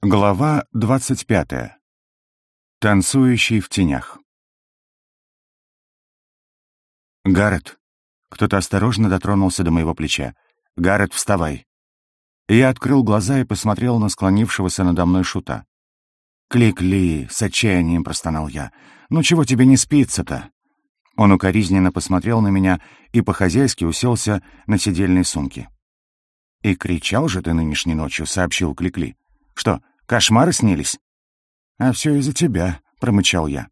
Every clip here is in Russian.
Глава двадцать пятая. Танцующий в тенях. Гаррет. Кто-то осторожно дотронулся до моего плеча. Гаррет, вставай. Я открыл глаза и посмотрел на склонившегося надо мной шута. «Клик-ли!» — с отчаянием простонал я. «Ну чего тебе не спится-то?» Он укоризненно посмотрел на меня и по-хозяйски уселся на сидельной сумке. «И кричал же ты нынешней ночью», — сообщил Кликли. «Что, Кошмары снились?» «А все из-за тебя», — промычал я.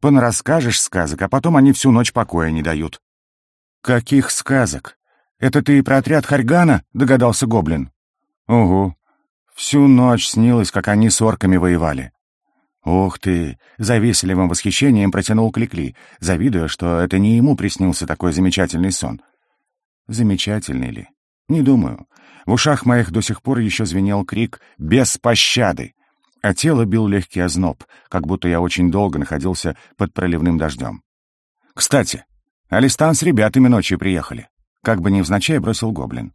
«Понарасскажешь сказок, а потом они всю ночь покоя не дают». «Каких сказок? Это ты и про отряд Харьгана?» — догадался Гоблин. «Угу. Всю ночь снилось, как они с орками воевали». «Ух ты!» — завистливым восхищением протянул Кликли, завидуя, что это не ему приснился такой замечательный сон. «Замечательный ли? Не думаю. В ушах моих до сих пор еще звенел крик «Без пощады!», а тело бил легкий озноб, как будто я очень долго находился под проливным дождем. «Кстати, Алистан с ребятами ночью приехали», — как бы невзначай бросил гоблин.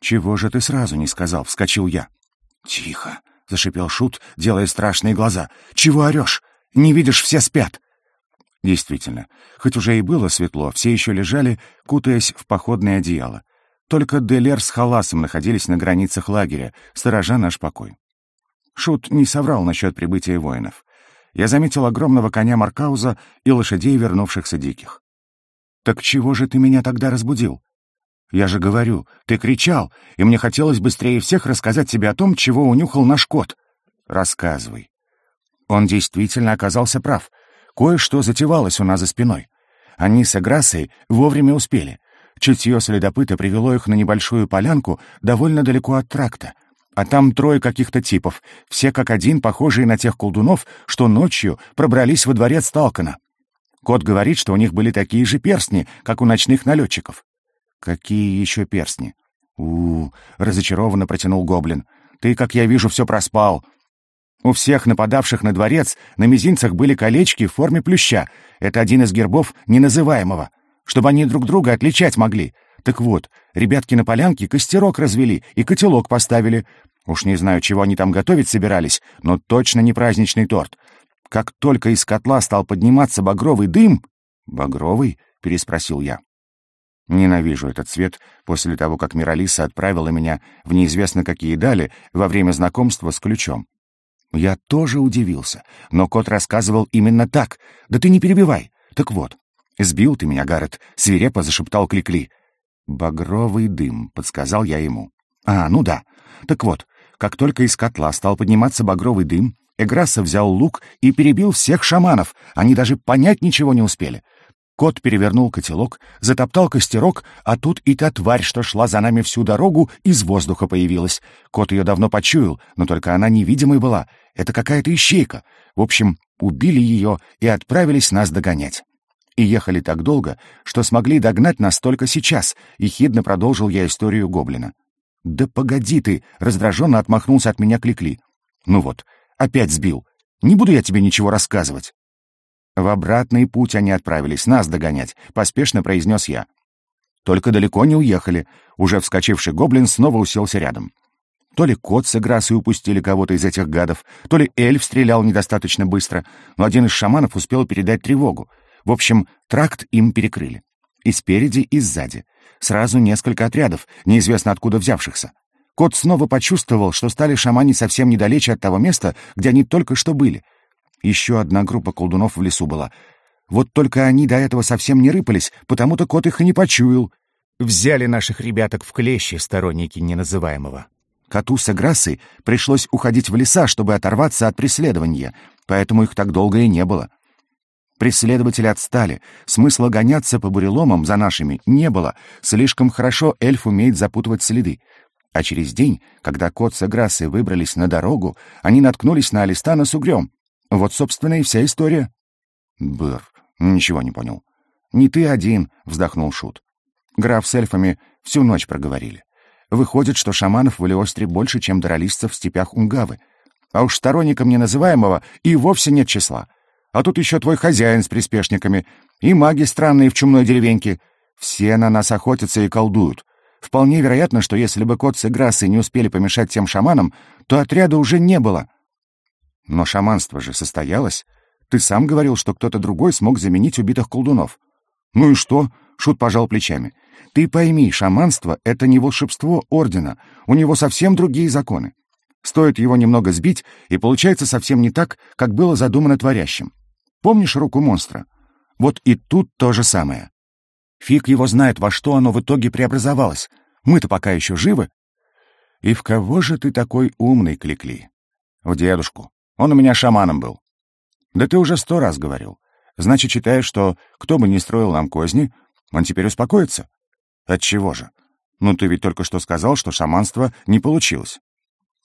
«Чего же ты сразу не сказал?» — вскочил я. «Тихо!» — зашипел Шут, делая страшные глаза. «Чего орешь? Не видишь, все спят!» Действительно, хоть уже и было светло, все еще лежали, кутаясь в походное одеяло. Только Делер с Халасом находились на границах лагеря, сторожа наш покой. Шут не соврал насчет прибытия воинов. Я заметил огромного коня Маркауза и лошадей, вернувшихся диких. «Так чего же ты меня тогда разбудил?» «Я же говорю, ты кричал, и мне хотелось быстрее всех рассказать тебе о том, чего унюхал наш кот». «Рассказывай». Он действительно оказался прав. Кое-что затевалось у нас за спиной. Они с Аграссой вовремя успели. Чутье следопыта привело их на небольшую полянку довольно далеко от тракта. А там трое каких-то типов, все как один похожие на тех колдунов, что ночью пробрались во дворец Талкана. Кот говорит, что у них были такие же перстни, как у ночных налетчиков. «Какие еще перстни?» у, -у, -у разочарованно протянул гоблин. «Ты, как я вижу, все проспал. У всех нападавших на дворец на мизинцах были колечки в форме плюща. Это один из гербов неназываемого чтобы они друг друга отличать могли. Так вот, ребятки на полянке костерок развели и котелок поставили. Уж не знаю, чего они там готовить собирались, но точно не праздничный торт. Как только из котла стал подниматься багровый дым... «Багровый?» — переспросил я. Ненавижу этот цвет после того, как Миралиса отправила меня в неизвестно какие дали во время знакомства с ключом. Я тоже удивился, но кот рассказывал именно так. Да ты не перебивай. Так вот, «Сбил ты меня, Гаррет», — свирепо зашептал Кликли. «Багровый дым», — подсказал я ему. «А, ну да. Так вот, как только из котла стал подниматься багровый дым, Эграсса взял лук и перебил всех шаманов. Они даже понять ничего не успели. Кот перевернул котелок, затоптал костерок, а тут и та тварь, что шла за нами всю дорогу, из воздуха появилась. Кот ее давно почуял, но только она невидимой была. Это какая-то ищейка. В общем, убили ее и отправились нас догонять. И ехали так долго, что смогли догнать нас только сейчас, и хидно продолжил я историю гоблина. «Да погоди ты!» — раздраженно отмахнулся от меня Кликли. «Ну вот, опять сбил. Не буду я тебе ничего рассказывать». В обратный путь они отправились, нас догонять, поспешно произнес я. Только далеко не уехали. Уже вскочивший гоблин снова уселся рядом. То ли кот с играсой упустили кого-то из этих гадов, то ли эльф стрелял недостаточно быстро, но один из шаманов успел передать тревогу. В общем, тракт им перекрыли. И спереди, и сзади. Сразу несколько отрядов, неизвестно откуда взявшихся. Кот снова почувствовал, что стали шамани совсем недалече от того места, где они только что были. Еще одна группа колдунов в лесу была. Вот только они до этого совсем не рыпались, потому-то кот их и не почуял. Взяли наших ребяток в клещи сторонники неназываемого. Коту с Аграссой пришлось уходить в леса, чтобы оторваться от преследования, поэтому их так долго и не было. Преследователи отстали. Смысла гоняться по буреломам за нашими не было. Слишком хорошо эльф умеет запутывать следы. А через день, когда кот с Аграссой выбрались на дорогу, они наткнулись на Алистана с угрём. Вот, собственно, и вся история. Бр, ничего не понял. «Не ты один», — вздохнул Шут. Граф с эльфами всю ночь проговорили. Выходит, что шаманов в Элеостре больше, чем доролистцев в степях Унгавы. А уж сторонникам неназываемого и вовсе нет числа. А тут еще твой хозяин с приспешниками. И маги странные в чумной деревеньке. Все на нас охотятся и колдуют. Вполне вероятно, что если бы кот с Играсой не успели помешать тем шаманам, то отряда уже не было. Но шаманство же состоялось. Ты сам говорил, что кто-то другой смог заменить убитых колдунов. Ну и что? Шут пожал плечами. Ты пойми, шаманство — это не волшебство ордена. У него совсем другие законы. Стоит его немного сбить, и получается совсем не так, как было задумано творящим. Помнишь руку монстра? Вот и тут то же самое. Фиг его знает, во что оно в итоге преобразовалось. Мы-то пока еще живы. И в кого же ты такой умный, Кликли? В дедушку. Он у меня шаманом был. Да ты уже сто раз говорил. Значит, считаешь, что кто бы ни строил нам козни, он теперь успокоится? Отчего же? Ну, ты ведь только что сказал, что шаманство не получилось.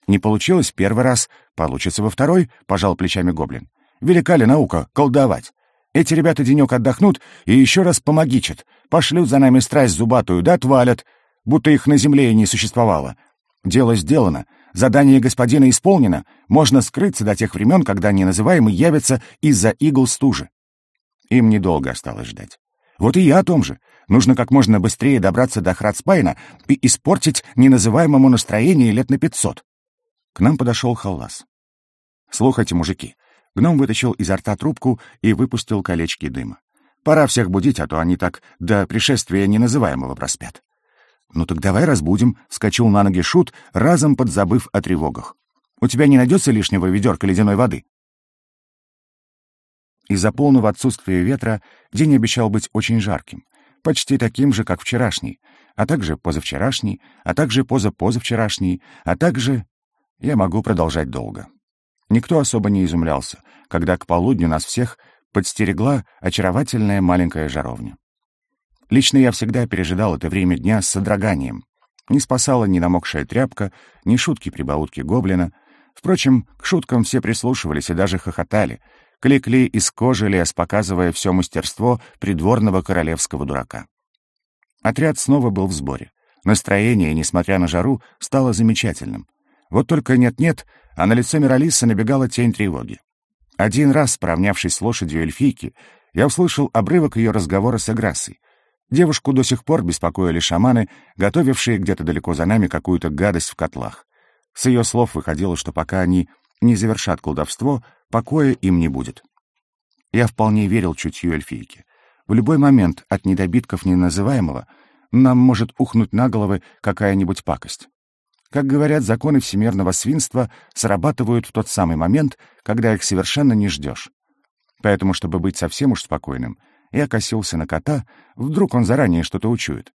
Не получилось первый раз, получится во второй, пожал плечами гоблин. Велика ли наука колдовать? Эти ребята денек отдохнут и еще раз помогичат. Пошлют за нами страсть зубатую, да отвалят, будто их на земле и не существовало. Дело сделано, задание господина исполнено, можно скрыться до тех времен, когда неназываемый явится из-за игл стужи. Им недолго осталось ждать. Вот и я о том же. Нужно как можно быстрее добраться до Храдспайна и испортить неназываемому настроение лет на пятьсот. К нам подошел Халлас. «Слухайте, мужики». Гном вытащил изо рта трубку и выпустил колечки дыма. «Пора всех будить, а то они так до пришествия неназываемого проспят». «Ну так давай разбудим», — вскочил на ноги Шут, разом подзабыв о тревогах. «У тебя не найдется лишнего ведерка ледяной воды?» Из-за полного отсутствия ветра день обещал быть очень жарким, почти таким же, как вчерашний, а также позавчерашний, а также позапозавчерашний, а также я могу продолжать долго. Никто особо не изумлялся, когда к полудню нас всех подстерегла очаровательная маленькая жаровня. Лично я всегда пережидал это время дня с содроганием. Не спасала ни намокшая тряпка, ни шутки-прибаутки гоблина. Впрочем, к шуткам все прислушивались и даже хохотали, кликли из кожи лес, показывая все мастерство придворного королевского дурака. Отряд снова был в сборе. Настроение, несмотря на жару, стало замечательным. Вот только нет-нет, а на лице Миралиса набегала тень тревоги. Один раз, справнявшись с лошадью эльфийки, я услышал обрывок ее разговора с Эграссой. Девушку до сих пор беспокоили шаманы, готовившие где-то далеко за нами какую-то гадость в котлах. С ее слов выходило, что пока они не завершат колдовство, покоя им не будет. Я вполне верил чутью эльфийки. В любой момент от недобитков неназываемого нам может ухнуть на головы какая-нибудь пакость. Как говорят, законы всемирного свинства срабатывают в тот самый момент, когда их совершенно не ждешь. Поэтому, чтобы быть совсем уж спокойным, я косился на кота, вдруг он заранее что-то учует.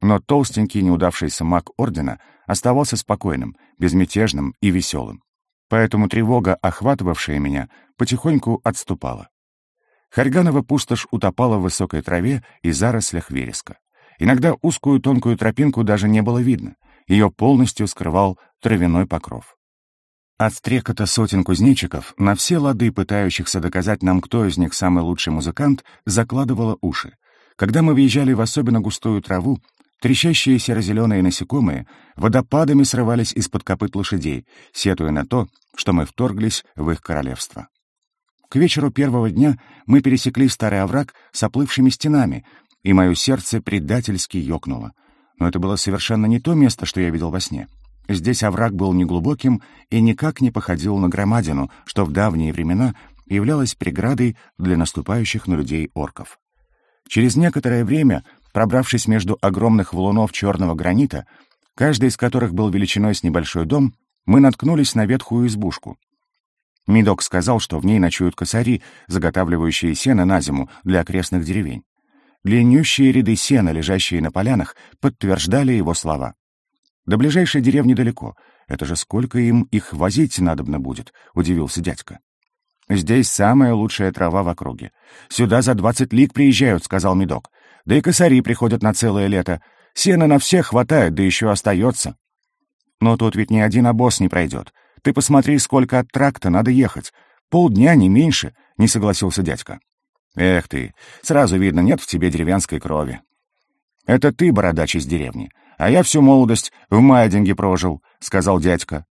Но толстенький неудавшийся маг Ордена оставался спокойным, безмятежным и веселым. Поэтому тревога, охватывавшая меня, потихоньку отступала. Харьганова пустошь утопала в высокой траве и зарослях вереска. Иногда узкую тонкую тропинку даже не было видно — ее полностью скрывал травяной покров. От стрекота сотен кузнечиков, на все лады пытающихся доказать нам, кто из них самый лучший музыкант, закладывало уши. Когда мы въезжали в особенно густую траву, трещащие серо-зеленые насекомые водопадами срывались из-под копыт лошадей, сетуя на то, что мы вторглись в их королевство. К вечеру первого дня мы пересекли старый овраг с оплывшими стенами, и мое сердце предательски ёкнуло но это было совершенно не то место, что я видел во сне. Здесь овраг был неглубоким и никак не походил на громадину, что в давние времена являлось преградой для наступающих на людей орков. Через некоторое время, пробравшись между огромных валунов черного гранита, каждый из которых был величиной с небольшой дом, мы наткнулись на ветхую избушку. Мидок сказал, что в ней ночуют косари, заготавливающие сено на зиму для окрестных деревень. Длиннющие ряды сена, лежащие на полянах, подтверждали его слова. «До ближайшей деревни далеко. Это же сколько им их возить надобно будет?» — удивился дядька. «Здесь самая лучшая трава в округе. Сюда за двадцать лиг приезжают», — сказал Медок. «Да и косари приходят на целое лето. Сена на всех хватает, да еще остается». «Но тут ведь ни один обоз не пройдет. Ты посмотри, сколько от тракта надо ехать. Полдня, не меньше», — не согласился дядька. Эх ты, сразу видно, нет в тебе деревенской крови. Это ты, бородач из деревни, а я всю молодость в Майдинге прожил, — сказал дядька.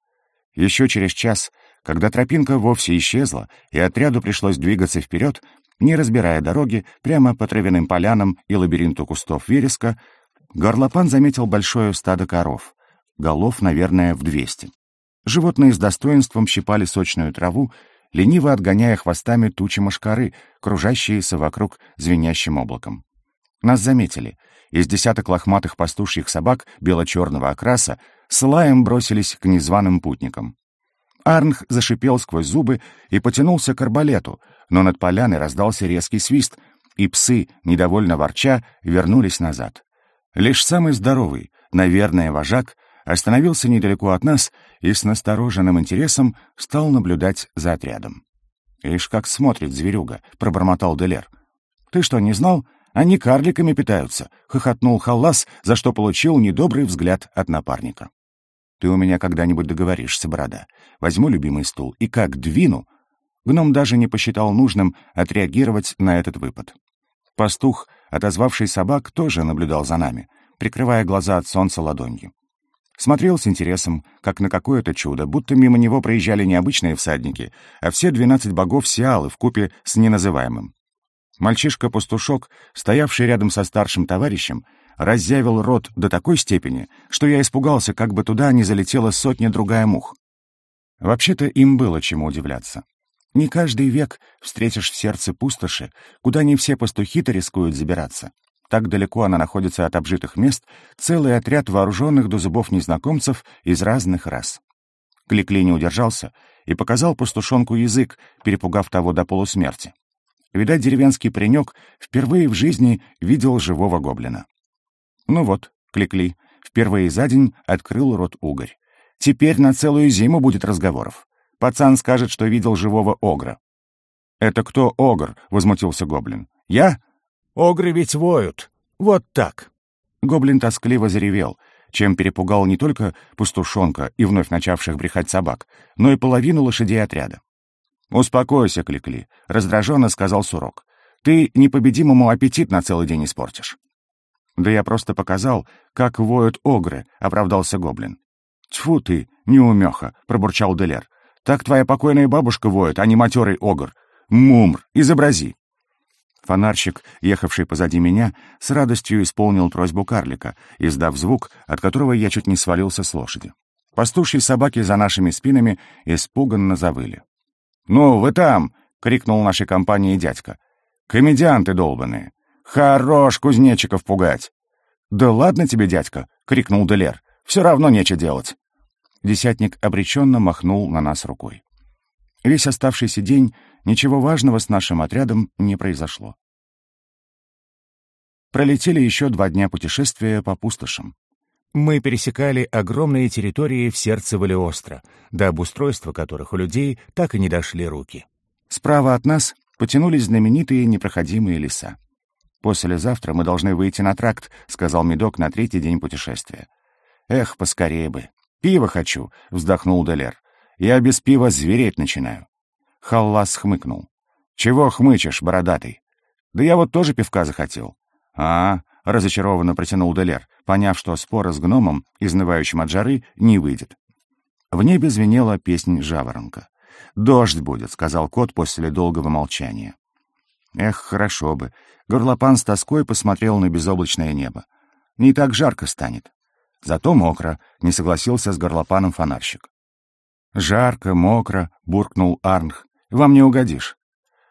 Еще через час, когда тропинка вовсе исчезла, и отряду пришлось двигаться вперед, не разбирая дороги, прямо по травяным полянам и лабиринту кустов вереска, Горлопан заметил большое стадо коров, голов, наверное, в двести. Животные с достоинством щипали сочную траву, лениво отгоняя хвостами тучи мошкары, кружащиеся вокруг звенящим облаком. Нас заметили. Из десяток лохматых пастушьих собак бело-черного окраса с лаем бросились к незваным путникам. Арнх зашипел сквозь зубы и потянулся к арбалету, но над поляной раздался резкий свист, и псы, недовольно ворча, вернулись назад. Лишь самый здоровый, наверное, вожак, остановился недалеко от нас и с настороженным интересом стал наблюдать за отрядом. «Ишь, как смотрит зверюга», — пробормотал Делер. «Ты что, не знал? Они карликами питаются», — хохотнул Халлас, за что получил недобрый взгляд от напарника. «Ты у меня когда-нибудь договоришься, борода. Возьму любимый стул и как двину...» Гном даже не посчитал нужным отреагировать на этот выпад. Пастух, отозвавший собак, тоже наблюдал за нами, прикрывая глаза от солнца ладонью. Смотрел с интересом, как на какое-то чудо, будто мимо него проезжали не обычные всадники, а все двенадцать богов Сиалы вкупе с неназываемым. Мальчишка-пастушок, стоявший рядом со старшим товарищем, разъявил рот до такой степени, что я испугался, как бы туда не залетела сотня-другая мух. Вообще-то им было чему удивляться. Не каждый век встретишь в сердце пустоши, куда не все пастухи-то рискуют забираться. Так далеко она находится от обжитых мест, целый отряд вооруженных до зубов незнакомцев из разных рас. Кликли не удержался и показал пастушонку язык, перепугав того до полусмерти. Видать, деревенский паренек впервые в жизни видел живого гоблина. Ну вот, Кликли, впервые за день открыл рот угорь. Теперь на целую зиму будет разговоров. Пацан скажет, что видел живого огра. «Это кто огр?» — возмутился гоблин. «Я? Огры ведь воют. Вот так. Гоблин тоскливо заревел, чем перепугал не только пастушонка и вновь начавших брехать собак, но и половину лошадей отряда. «Успокойся, Кликли», — раздраженно сказал Сурок. «Ты непобедимому аппетит на целый день испортишь». «Да я просто показал, как воют огры», — оправдался гоблин. «Тьфу ты, неумеха», — пробурчал Делер. «Так твоя покойная бабушка воет, а не матерый огр. Мумр, изобрази». Фонарщик, ехавший позади меня, с радостью исполнил просьбу карлика, издав звук, от которого я чуть не свалился с лошади. Пастушьи собаки за нашими спинами испуганно завыли. «Ну, вы там!» — крикнул нашей компании дядька. «Комедианты долбаные! Хорош кузнечиков пугать!» «Да ладно тебе, дядька!» — крикнул Делер. «Все равно нечего делать!» Десятник обреченно махнул на нас рукой. Весь оставшийся день ничего важного с нашим отрядом не произошло. Пролетели еще два дня путешествия по пустошам. Мы пересекали огромные территории в сердце Валиостро, до обустройства которых у людей так и не дошли руки. Справа от нас потянулись знаменитые непроходимые леса. «Послезавтра мы должны выйти на тракт», — сказал Медок на третий день путешествия. «Эх, поскорее бы. Пиво хочу», — вздохнул Делер. Я без пива звереть начинаю. Халлас хмыкнул. «Чего хмычешь, бородатый?» «Да я вот тоже пивка захотел». «А, разочарованно протянул Делер, поняв, что спора с гномом, изнывающим от жары, не выйдет. В небе звенела песнь жаворонка. «Дождь будет», — сказал кот после долгого молчания. Эх, хорошо бы. Горлопан с тоской посмотрел на безоблачное небо. Не так жарко станет. Зато мокро, не согласился с горлопаном фонарщик. «Жарко, мокро», — буркнул Арнх. «Вам не угодишь».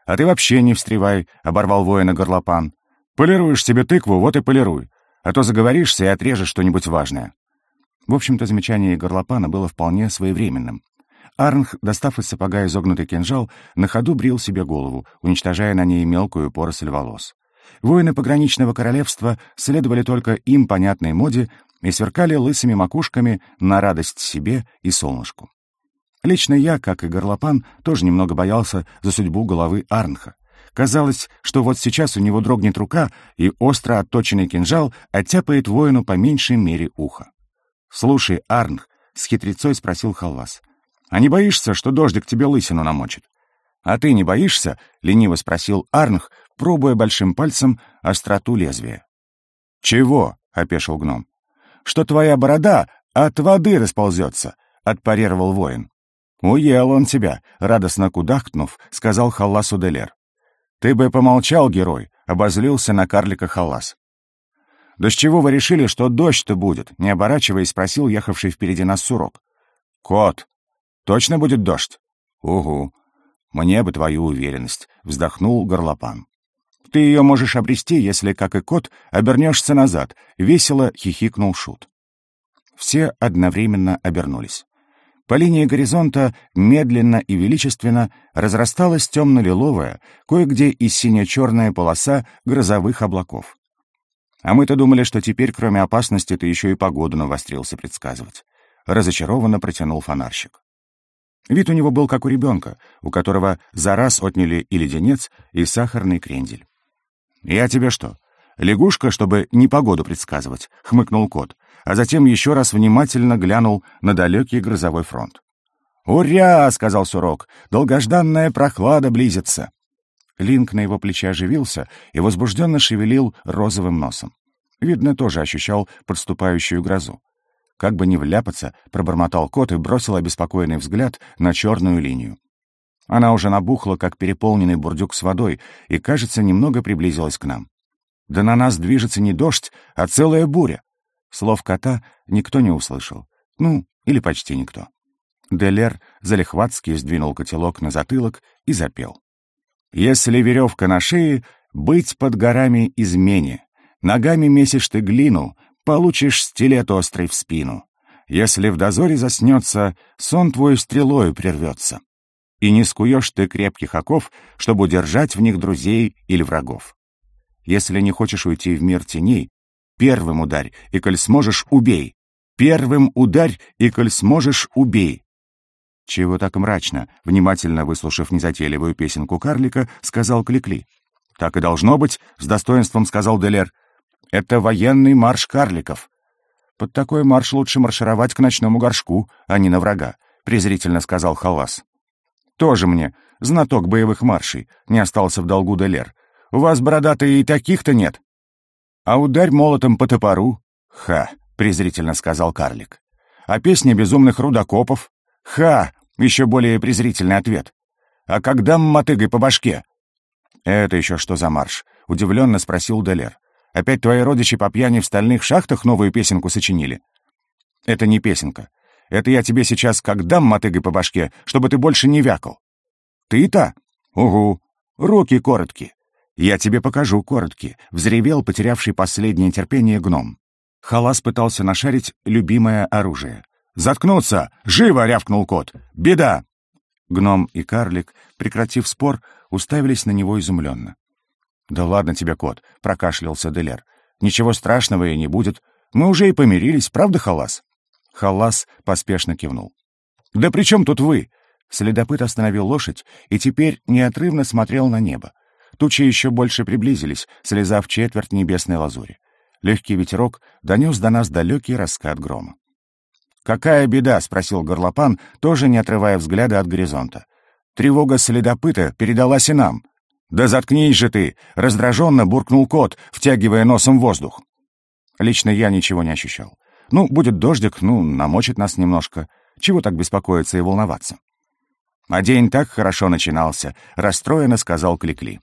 «А ты вообще не встревай», — оборвал воина горлопан. «Полируешь себе тыкву, вот и полируй, а то заговоришься и отрежешь что-нибудь важное». В общем-то, замечание горлопана было вполне своевременным. Арнх, достав из сапога изогнутый кинжал, на ходу брил себе голову, уничтожая на ней мелкую поросль волос. Воины пограничного королевства следовали только им понятной моде и сверкали лысыми макушками на радость себе и солнышку. Лично я, как и Горлопан, тоже немного боялся за судьбу головы Арнха. Казалось, что вот сейчас у него дрогнет рука, и остро отточенный кинжал оттяпает воину по меньшей мере ухо. «Слушай, Арнх», — с хитрецой спросил Халвас, — «а не боишься, что дождик тебе лысину намочит?» «А ты не боишься?» — лениво спросил Арнх, пробуя большим пальцем остроту лезвия. «Чего?» — опешил гном. «Что твоя борода от воды расползется», — отпарировал воин. «Уел он тебя», — радостно кудахтнув, сказал Халласу Делер. «Ты бы помолчал, герой», — обозлился на карлика Халлас. «Да с чего вы решили, что дождь-то будет?» — не оборачиваясь, спросил ехавший впереди нас сурок. «Кот, точно будет дождь?» «Угу. Мне бы твою уверенность», — вздохнул горлопан. «Ты ее можешь обрести, если, как и кот, обернешься назад», — весело хихикнул Шут. Все одновременно обернулись. По линии горизонта медленно и величественно разрасталась темно-лиловая, кое-где и сине-черная полоса грозовых облаков. А мы-то думали, что теперь, кроме опасности, ты еще и погоду навострился предсказывать. Разочарованно протянул фонарщик. Вид у него был как у ребенка, у которого за раз отняли и леденец, и сахарный крендель. «Я тебе что, лягушка, чтобы непогоду предсказывать?» — хмыкнул кот, а затем еще раз внимательно глянул на далекий грозовой фронт. «Уря!» — сказал Сурок. «Долгожданная прохлада близится!» Линк на его плече оживился и возбужденно шевелил розовым носом. Видно, тоже ощущал подступающую грозу. Как бы не вляпаться, пробормотал кот и бросил обеспокоенный взгляд на черную линию. Она уже набухла, как переполненный бурдюк с водой, и, кажется, немного приблизилась к нам. Да на нас движется не дождь, а целая буря. Слов кота никто не услышал. Ну, или почти никто. Делер залихватски сдвинул котелок на затылок и запел. «Если веревка на шее, быть под горами измене. Ногами месишь ты глину, получишь стилет острый в спину. Если в дозоре заснется, сон твой стрелою прервется. И не скуешь ты крепких оков, чтобы удержать в них друзей или врагов. Если не хочешь уйти в мир теней, первым ударь, и коль сможешь, убей. Первым ударь, и коль сможешь, убей. Чего так мрачно, внимательно выслушав незатейливую песенку карлика, сказал Кликли. Так и должно быть, с достоинством сказал Делер. Это военный марш карликов. Под такой марш лучше маршировать к ночному горшку, а не на врага, презрительно сказал Халас. Тоже мне, знаток боевых маршей, не остался в долгу Делер. У вас, бородатые, и таких-то нет. А ударь молотом по топору. Ха, презрительно сказал карлик. А песня безумных рудокопов? Ха, еще более презрительный ответ. А когда мотыгой по башке? Это еще что за марш? Удивленно спросил Делер. Опять твои родичи по пьяни в стальных шахтах новую песенку сочинили? Это не песенка. Это я тебе сейчас как дам мотыгой по башке, чтобы ты больше не вякал. Ты-то? Угу. Руки короткие. Я тебе покажу короткие, взревел потерявший последнее терпение гном. Халас пытался нашарить любимое оружие. «Заткнуться! Живо!» — рявкнул кот. «Беда!» Гном и карлик, прекратив спор, уставились на него изумленно. «Да ладно тебе, кот», — прокашлялся Делер. «Ничего страшного и не будет. Мы уже и помирились, правда, Халас?» Халас поспешно кивнул. «Да при чем тут вы?» Следопыт остановил лошадь и теперь неотрывно смотрел на небо. Тучи еще больше приблизились, слезав четверть небесной лазури. Легкий ветерок донес до нас далекий раскат грома. «Какая беда?» — спросил горлопан, тоже не отрывая взгляда от горизонта. «Тревога следопыта передалась и нам. «Да заткнись же ты!» — раздраженно буркнул кот, втягивая носом воздух. Лично я ничего не ощущал. Ну, будет дождик, ну, намочит нас немножко. Чего так беспокоиться и волноваться? А день так хорошо начинался, расстроенно сказал Кликли.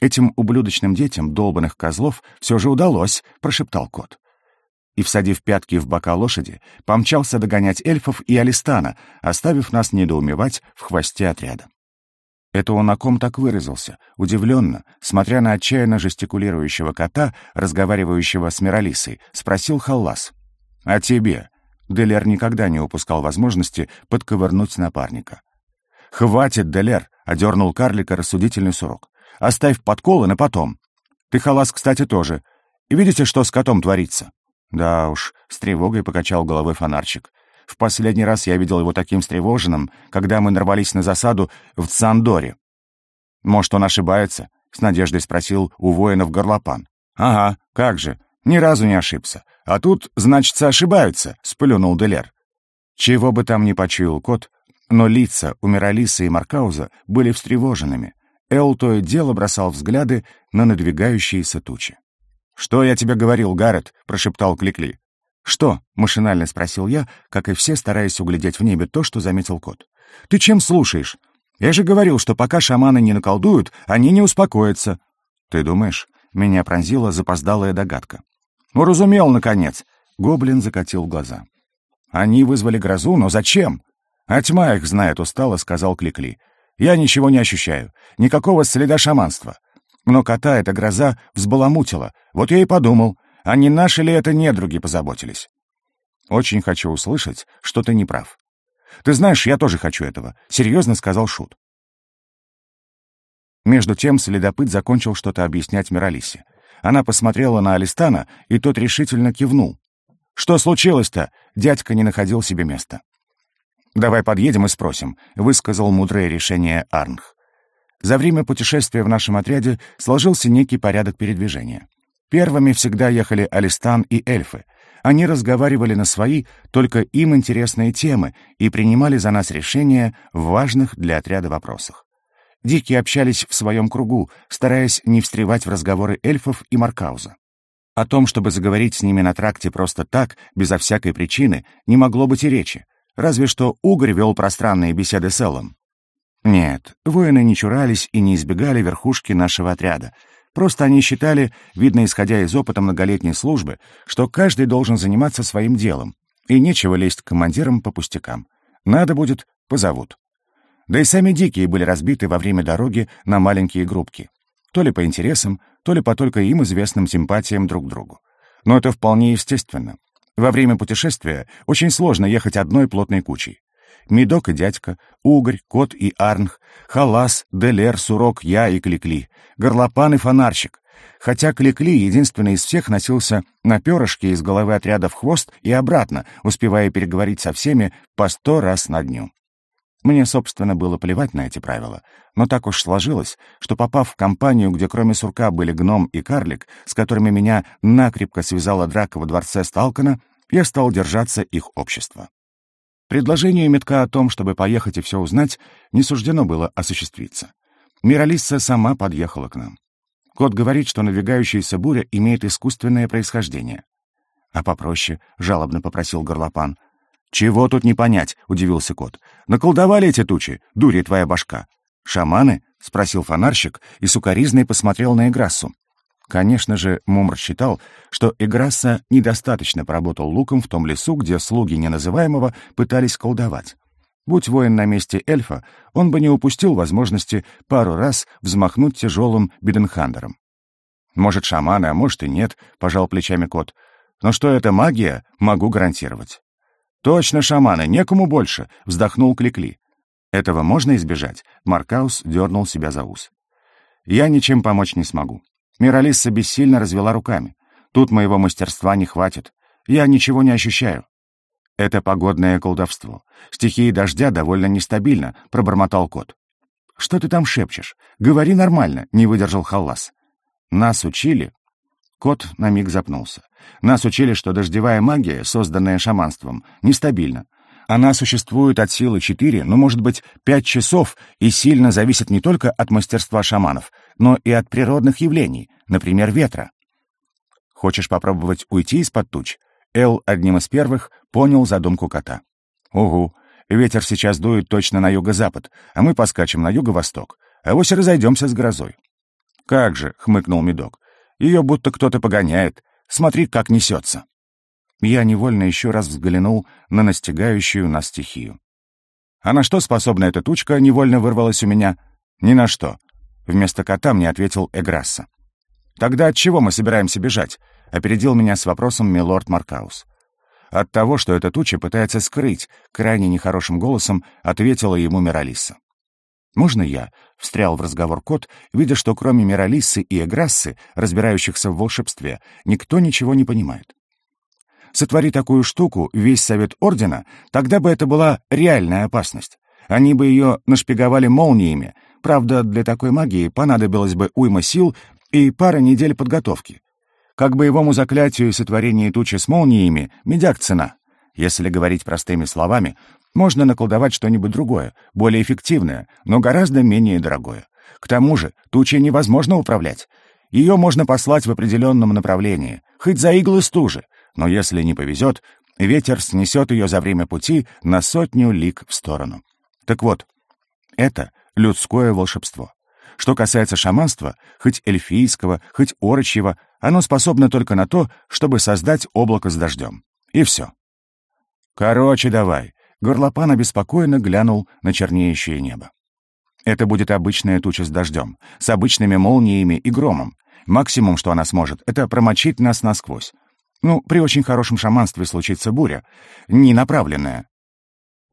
Этим ублюдочным детям долбанных козлов все же удалось, прошептал кот. И, всадив пятки в бока лошади, помчался догонять эльфов и Алистана, оставив нас недоумевать в хвосте отряда. Это он о ком так выразился, удивленно, смотря на отчаянно жестикулирующего кота, разговаривающего с Миралисой, спросил Халлас. «А тебе?» Делер никогда не упускал возможности подковырнуть напарника. «Хватит, Делер!» — одернул карлика рассудительный сурок. «Оставь подколы на потом. Ты, Халас, кстати, тоже. И видите, что с котом творится?» «Да уж», — с тревогой покачал головой фонарчик. В последний раз я видел его таким встревоженным, когда мы нарвались на засаду в Цандоре. «Может, он ошибается?» — с надеждой спросил у воинов горлопан. «Ага, как же, ни разу не ошибся. А тут, значится, ошибаются», — сплюнул Делер. Чего бы там ни почуял кот, но лица у Миралиса и Маркауза были встревоженными. Эл то и дело бросал взгляды на надвигающиеся тучи. «Что я тебе говорил, Гаррет?» — прошептал Кликли. «Что?» — машинально спросил я, как и все, стараясь углядеть в небе то, что заметил кот. «Ты чем слушаешь? Я же говорил, что пока шаманы не наколдуют, они не успокоятся». «Ты думаешь?» — меня пронзила запоздалая догадка. «Уразумел, наконец!» Гоблин закатил глаза. «Они вызвали грозу, но зачем?» «А тьма их знает, устало», — сказал Кликли. «Я ничего не ощущаю. Никакого следа шаманства. Но кота эта гроза взбаламутила. Вот я и подумал, а не наши ли это недруги позаботились?» «Очень хочу услышать, что ты не прав». «Ты знаешь, я тоже хочу этого», — серьезно сказал Шут. Между тем следопыт закончил что-то объяснять Миралисе. Она посмотрела на Алистана, и тот решительно кивнул. «Что случилось-то?» Дядька не находил себе места. «Давай подъедем и спросим», — высказал мудрое решение Арнх. За время путешествия в нашем отряде сложился некий порядок передвижения. Первыми всегда ехали Алистан и эльфы. Они разговаривали на свои, только им интересные темы и принимали за нас решения в важных для отряда вопросах. Дикие общались в своем кругу, стараясь не встревать в разговоры эльфов и Маркауза. О том, чтобы заговорить с ними на тракте просто так, безо всякой причины, не могло быть и речи, разве что Угорь вел пространные беседы с Эллом. Нет, воины не чурались и не избегали верхушки нашего отряда. Просто они считали, видно исходя из опыта многолетней службы, что каждый должен заниматься своим делом, и нечего лезть к командирам по пустякам. Надо будет — позовут. Да и сами дикие были разбиты во время дороги на маленькие группки. То ли по интересам, то ли по только им известным симпатиям друг к другу. Но это вполне естественно. Во время путешествия очень сложно ехать одной плотной кучей. Медок и дядька, Угорь, Кот и Арнх, Халас, Делер, Сурок, я и Кликли, Горлопан и Фонарщик. Хотя Кликли единственный из всех носился на перышке из головы отряда в хвост и обратно, успевая переговорить со всеми по сто раз на дню. Мне, собственно, было плевать на эти правила, но так уж сложилось, что попав в компанию, где кроме сурка были гном и карлик, с которыми меня накрепко связала драка во дворце Сталкана, я стал держаться их общества. Предложению метка о том, чтобы поехать и все узнать, не суждено было осуществиться. Миралисса сама подъехала к нам. Кот говорит, что навигающаяся буря имеет искусственное происхождение. «А попроще», — жалобно попросил горлопан, «Чего тут не понять?» — удивился кот. «Наколдовали эти тучи, дури твоя башка». «Шаманы?» — спросил фонарщик и сукоризной посмотрел на Играссу. Конечно же, Мумр считал, что Играсса недостаточно поработал луком в том лесу, где слуги неназываемого пытались колдовать. Будь воин на месте эльфа, он бы не упустил возможности пару раз взмахнуть тяжелым биденхандером. «Может, шаманы, а может и нет», — пожал плечами кот. «Но что это магия, могу гарантировать». «Точно, шаманы, некому больше!» — вздохнул Кликли. «Этого можно избежать?» — Маркаус дернул себя за ус. «Я ничем помочь не смогу». Миралисса бессильно развела руками. «Тут моего мастерства не хватит. Я ничего не ощущаю». «Это погодное колдовство. Стихии дождя довольно нестабильно», — пробормотал кот. «Что ты там шепчешь? Говори нормально», — не выдержал Халлас. «Нас учили, Кот на миг запнулся. Нас учили, что дождевая магия, созданная шаманством, нестабильна. Она существует от силы четыре, но, может быть, пять часов и сильно зависит не только от мастерства шаманов, но и от природных явлений, например, ветра. Хочешь попробовать уйти из-под туч? Эл одним из первых понял задумку кота. Угу, ветер сейчас дует точно на юго-запад, а мы поскачем на юго-восток, а вось разойдемся с грозой. Как же, хмыкнул Медок, ее будто кто-то погоняет. Смотри, как несется. Я невольно еще раз взглянул на настигающую нас стихию. А на что способна эта тучка, невольно вырвалась у меня? Ни на что. Вместо кота мне ответил Эграсса. «Тогда от чего мы собираемся бежать?» — опередил меня с вопросом милорд Маркаус. «От того, что эта туча пытается скрыть», — крайне нехорошим голосом ответила ему Миралиса. «Можно я?» — встрял в разговор кот, видя, что кроме Миралиссы и Эграссы, разбирающихся в волшебстве, никто ничего не понимает. Сотвори такую штуку весь совет Ордена, тогда бы это была реальная опасность. Они бы ее нашпиговали молниями. Правда, для такой магии понадобилось бы уйма сил и пара недель подготовки. Как боевому заклятию и сотворению тучи с молниями медяк цена. Если говорить простыми словами, можно наколдовать что-нибудь другое, более эффективное, но гораздо менее дорогое. К тому же тучей невозможно управлять. Ее можно послать в определенном направлении, хоть за иглы стужи, но если не повезет, ветер снесет ее за время пути на сотню лиг в сторону. Так вот, это людское волшебство. Что касается шаманства, хоть эльфийского, хоть орочьего, оно способно только на то, чтобы создать облако с дождем. И все. Короче, давай. Горлопан обеспокоенно глянул на чернеющее небо. Это будет обычная туча с дождем, с обычными молниями и громом. Максимум, что она сможет, это промочить нас насквозь. Ну, при очень хорошем шаманстве случится буря, не направленная.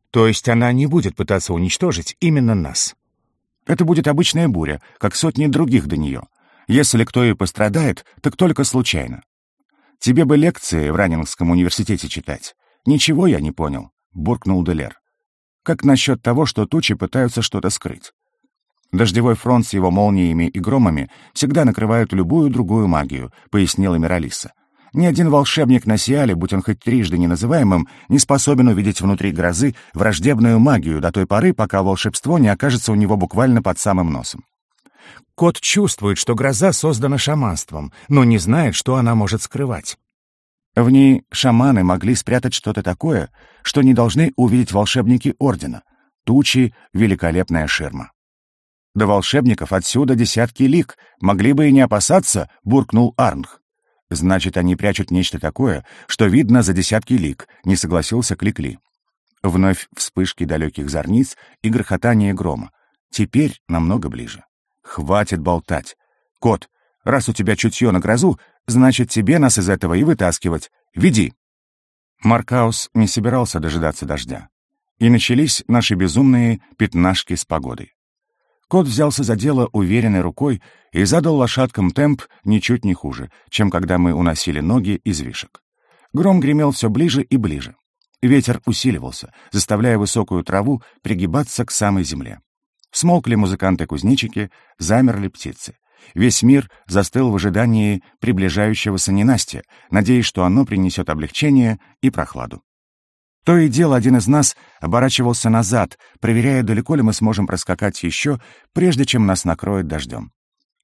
То есть она не будет пытаться уничтожить именно нас. Это будет обычная буря, как сотни других до нее. Если кто и пострадает, так только случайно. Тебе бы лекции в Раннингском университете читать. Ничего я не понял, буркнул Делер. Как насчет того, что тучи пытаются что-то скрыть? Дождевой фронт с его молниями и громами всегда накрывают любую другую магию, пояснила Миралиса. Ни один волшебник на Сиале, будь он хоть трижды неназываемым, не способен увидеть внутри грозы враждебную магию до той поры, пока волшебство не окажется у него буквально под самым носом. Кот чувствует, что гроза создана шаманством, но не знает, что она может скрывать. В ней шаманы могли спрятать что-то такое, что не должны увидеть волшебники Ордена. Тучи — великолепная ширма. До волшебников отсюда десятки лик, могли бы и не опасаться, буркнул Арнх. Значит, они прячут нечто такое, что видно за десятки лик, не согласился Кликли. Вновь вспышки далеких зорниц и грохотание грома. Теперь намного ближе. Хватит болтать. Кот, раз у тебя чутье на грозу, значит, тебе нас из этого и вытаскивать. Веди. Маркаус не собирался дожидаться дождя. И начались наши безумные пятнашки с погодой. Кот взялся за дело уверенной рукой и задал лошадкам темп ничуть не хуже, чем когда мы уносили ноги из вишек. Гром гремел все ближе и ближе. Ветер усиливался, заставляя высокую траву пригибаться к самой земле. Смолкли музыканты-кузнечики, замерли птицы. Весь мир застыл в ожидании приближающегося ненастья, надеясь, что оно принесет облегчение и прохладу. То и дело один из нас оборачивался назад, проверяя, далеко ли мы сможем проскакать еще, прежде чем нас накроет дождем.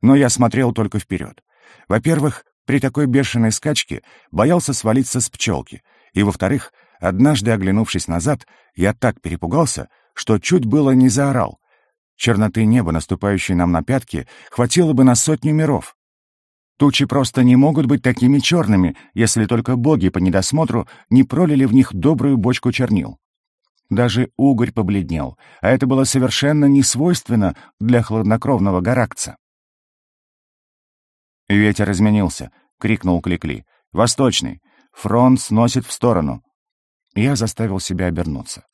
Но я смотрел только вперед. Во-первых, при такой бешеной скачке боялся свалиться с пчелки, и, во-вторых, однажды оглянувшись назад, я так перепугался, что чуть было не заорал. Черноты неба, наступающей нам на пятки, хватило бы на сотню миров. Тучи просто не могут быть такими черными, если только боги по недосмотру не пролили в них добрую бочку чернил. Даже угорь побледнел, а это было совершенно не свойственно для хладнокровного горакца. «Ветер изменился», — крикнул Кликли. «Восточный. Фронт сносит в сторону». Я заставил себя обернуться.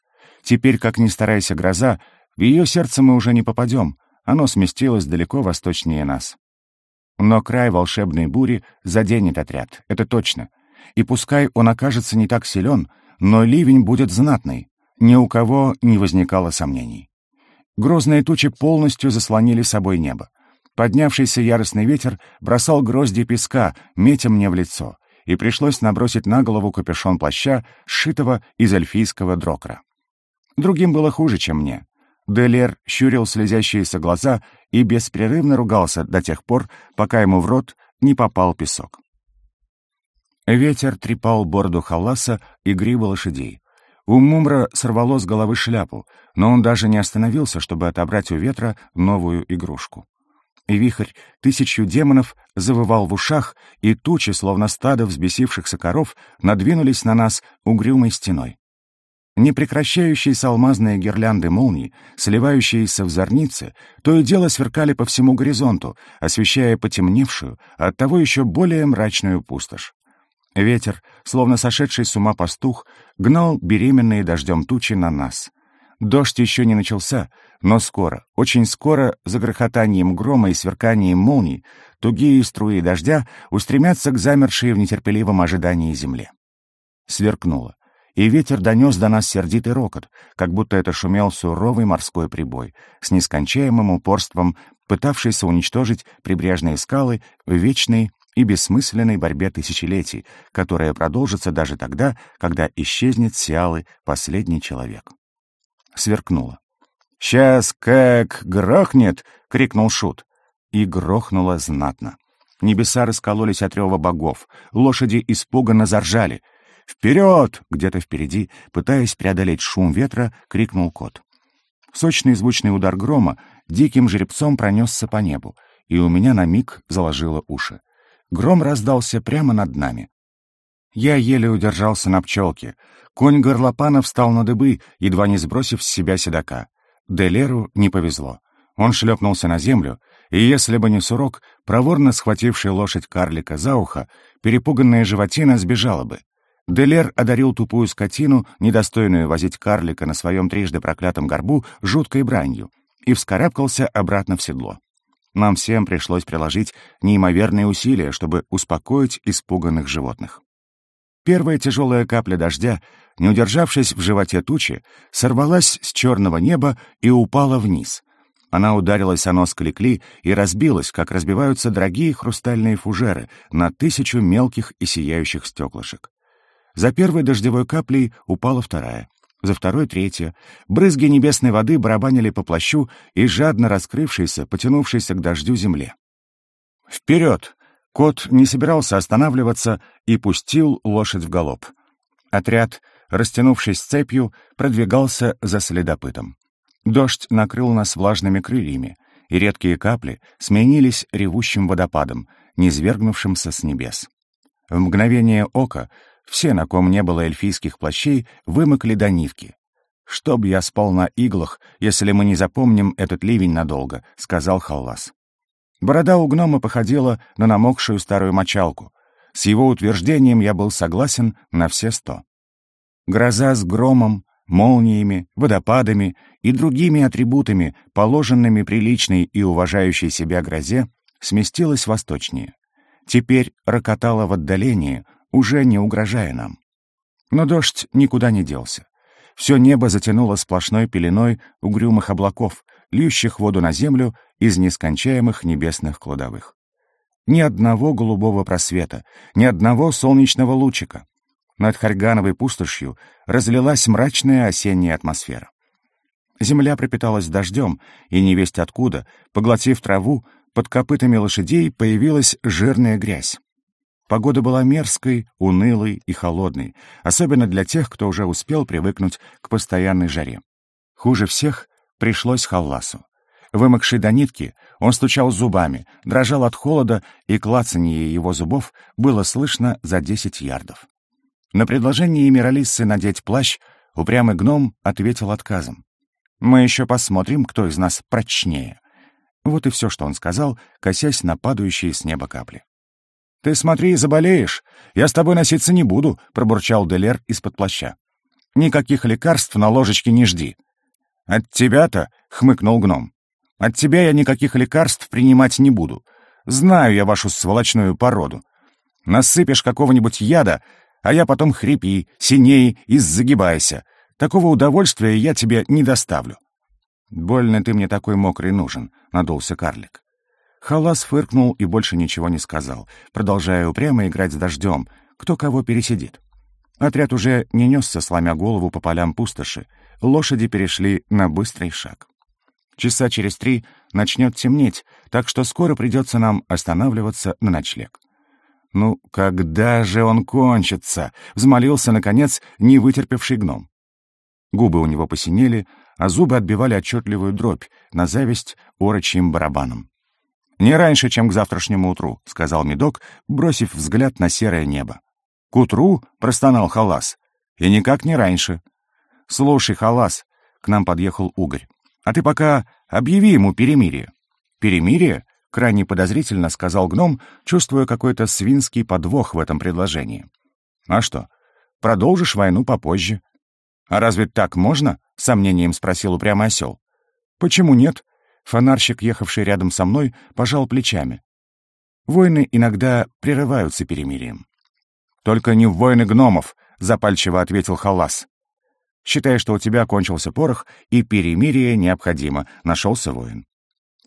Теперь, как ни старайся гроза, в ее сердце мы уже не попадем. Оно сместилось далеко восточнее нас. Но край волшебной бури заденет отряд, это точно. И пускай он окажется не так силен, но ливень будет знатный. Ни у кого не возникало сомнений. Грозные тучи полностью заслонили собой небо. Поднявшийся яростный ветер бросал грозди песка, метя мне в лицо, и пришлось набросить на голову капюшон плаща, сшитого из эльфийского дрокра. Другим было хуже, чем мне. Делер щурил слезящиеся глаза и беспрерывно ругался до тех пор, пока ему в рот не попал песок. Ветер трепал бороду халаса и гривы лошадей. У Мумра сорвало с головы шляпу, но он даже не остановился, чтобы отобрать у ветра новую игрушку. И вихрь тысячью демонов завывал в ушах, и тучи, словно стадо взбесившихся коров, надвинулись на нас угрюмой стеной. Непрекращающиеся алмазные гирлянды молний, сливающиеся в зорницы, то и дело сверкали по всему горизонту, освещая потемневшую, а оттого еще более мрачную пустошь. Ветер, словно сошедший с ума пастух, гнал беременные дождем тучи на нас. Дождь еще не начался, но скоро, очень скоро, за грохотанием грома и сверканием молний, тугие струи дождя устремятся к замершей в нетерпеливом ожидании земле. Сверкнуло и ветер донес до нас сердитый рокот, как будто это шумел суровый морской прибой, с нескончаемым упорством пытавшийся уничтожить прибрежные скалы в вечной и бессмысленной борьбе тысячелетий, которая продолжится даже тогда, когда исчезнет Сиалы последний человек. Сверкнуло. «Сейчас как грохнет!» — крикнул Шут. И грохнуло знатно. Небеса раскололись от рева богов, лошади испуганно заржали — «Вперед!» — где-то впереди, пытаясь преодолеть шум ветра, крикнул кот. Сочный звучный удар грома диким жеребцом пронесся по небу, и у меня на миг заложило уши. Гром раздался прямо над нами. Я еле удержался на пчелке. Конь горлопана встал на дыбы, едва не сбросив с себя седока. Делеру не повезло. Он шлепнулся на землю, и если бы не сурок, проворно схвативший лошадь карлика за ухо, перепуганная животина сбежала бы. Делер одарил тупую скотину, недостойную возить карлика на своем трижды проклятом горбу, жуткой бранью, и вскарабкался обратно в седло. Нам всем пришлось приложить неимоверные усилия, чтобы успокоить испуганных животных. Первая тяжелая капля дождя, не удержавшись в животе тучи, сорвалась с черного неба и упала вниз. Она ударилась о нос Кликли и разбилась, как разбиваются дорогие хрустальные фужеры на тысячу мелких и сияющих стеклышек. За первой дождевой каплей упала вторая, за второй — третья. Брызги небесной воды барабанили по плащу и жадно раскрывшейся, потянувшейся к дождю земле. «Вперед!» Кот не собирался останавливаться и пустил лошадь в галоп. Отряд, растянувшись цепью, продвигался за следопытом. Дождь накрыл нас влажными крыльями, и редкие капли сменились ревущим водопадом, низвергнувшимся с небес. В мгновение ока все, на ком не было эльфийских плащей, вымокли до нивки. «Чтоб я спал на иглах, если мы не запомним этот ливень надолго», — сказал Халлас. Борода у гнома походила на намокшую старую мочалку. С его утверждением я был согласен на все сто. Гроза с громом, молниями, водопадами и другими атрибутами, положенными приличной и уважающей себя грозе, сместилась восточнее. Теперь рокотала в отдалении, уже не угрожая нам. Но дождь никуда не делся. Все небо затянуло сплошной пеленой угрюмых облаков, льющих воду на землю из нескончаемых небесных кладовых. Ни одного голубого просвета, ни одного солнечного лучика. Над Харьгановой пустошью разлилась мрачная осенняя атмосфера. Земля пропиталась дождем, и невесть откуда, поглотив траву, под копытами лошадей появилась жирная грязь. Погода была мерзкой, унылой и холодной, особенно для тех, кто уже успел привыкнуть к постоянной жаре. Хуже всех пришлось Халласу. Вымокший до нитки, он стучал зубами, дрожал от холода, и клацанье его зубов было слышно за десять ярдов. На предложение Эмиралиссы надеть плащ упрямый гном ответил отказом. «Мы еще посмотрим, кто из нас прочнее». Вот и все, что он сказал, косясь на падающие с неба капли. «Ты смотри, заболеешь. Я с тобой носиться не буду», — пробурчал Делер из-под плаща. «Никаких лекарств на ложечке не жди». «От тебя-то», — хмыкнул гном. «От тебя я никаких лекарств принимать не буду. Знаю я вашу сволочную породу. Насыпешь какого-нибудь яда, а я потом хрипи, синей и загибайся. Такого удовольствия я тебе не доставлю». «Больно ты мне такой мокрый нужен», — надулся карлик. Халас фыркнул и больше ничего не сказал, продолжая упрямо играть с дождем, кто кого пересидит. Отряд уже не несся, сломя голову по полям пустоши. Лошади перешли на быстрый шаг. Часа через три начнет темнеть, так что скоро придется нам останавливаться на ночлег. «Ну, когда же он кончится?» — взмолился, наконец, не вытерпевший гном. Губы у него посинели, а зубы отбивали отчетливую дробь на зависть орочьим барабаном. «Не раньше, чем к завтрашнему утру», — сказал Медок, бросив взгляд на серое небо. «К утру?» — простонал Халас. «И никак не раньше». «Слушай, Халас», — к нам подъехал Угорь, «а ты пока объяви ему перемирие». «Перемирие?» — крайне подозрительно сказал гном, чувствуя какой-то свинский подвох в этом предложении. «А что, продолжишь войну попозже?» «А разве так можно?» — сомнением спросил упрямый осел. «Почему нет?» Фонарщик, ехавший рядом со мной, пожал плечами. Войны иногда прерываются перемирием. «Только не в войны гномов», — запальчиво ответил Халас. «Считай, что у тебя кончился порох, и перемирие необходимо», — нашелся воин.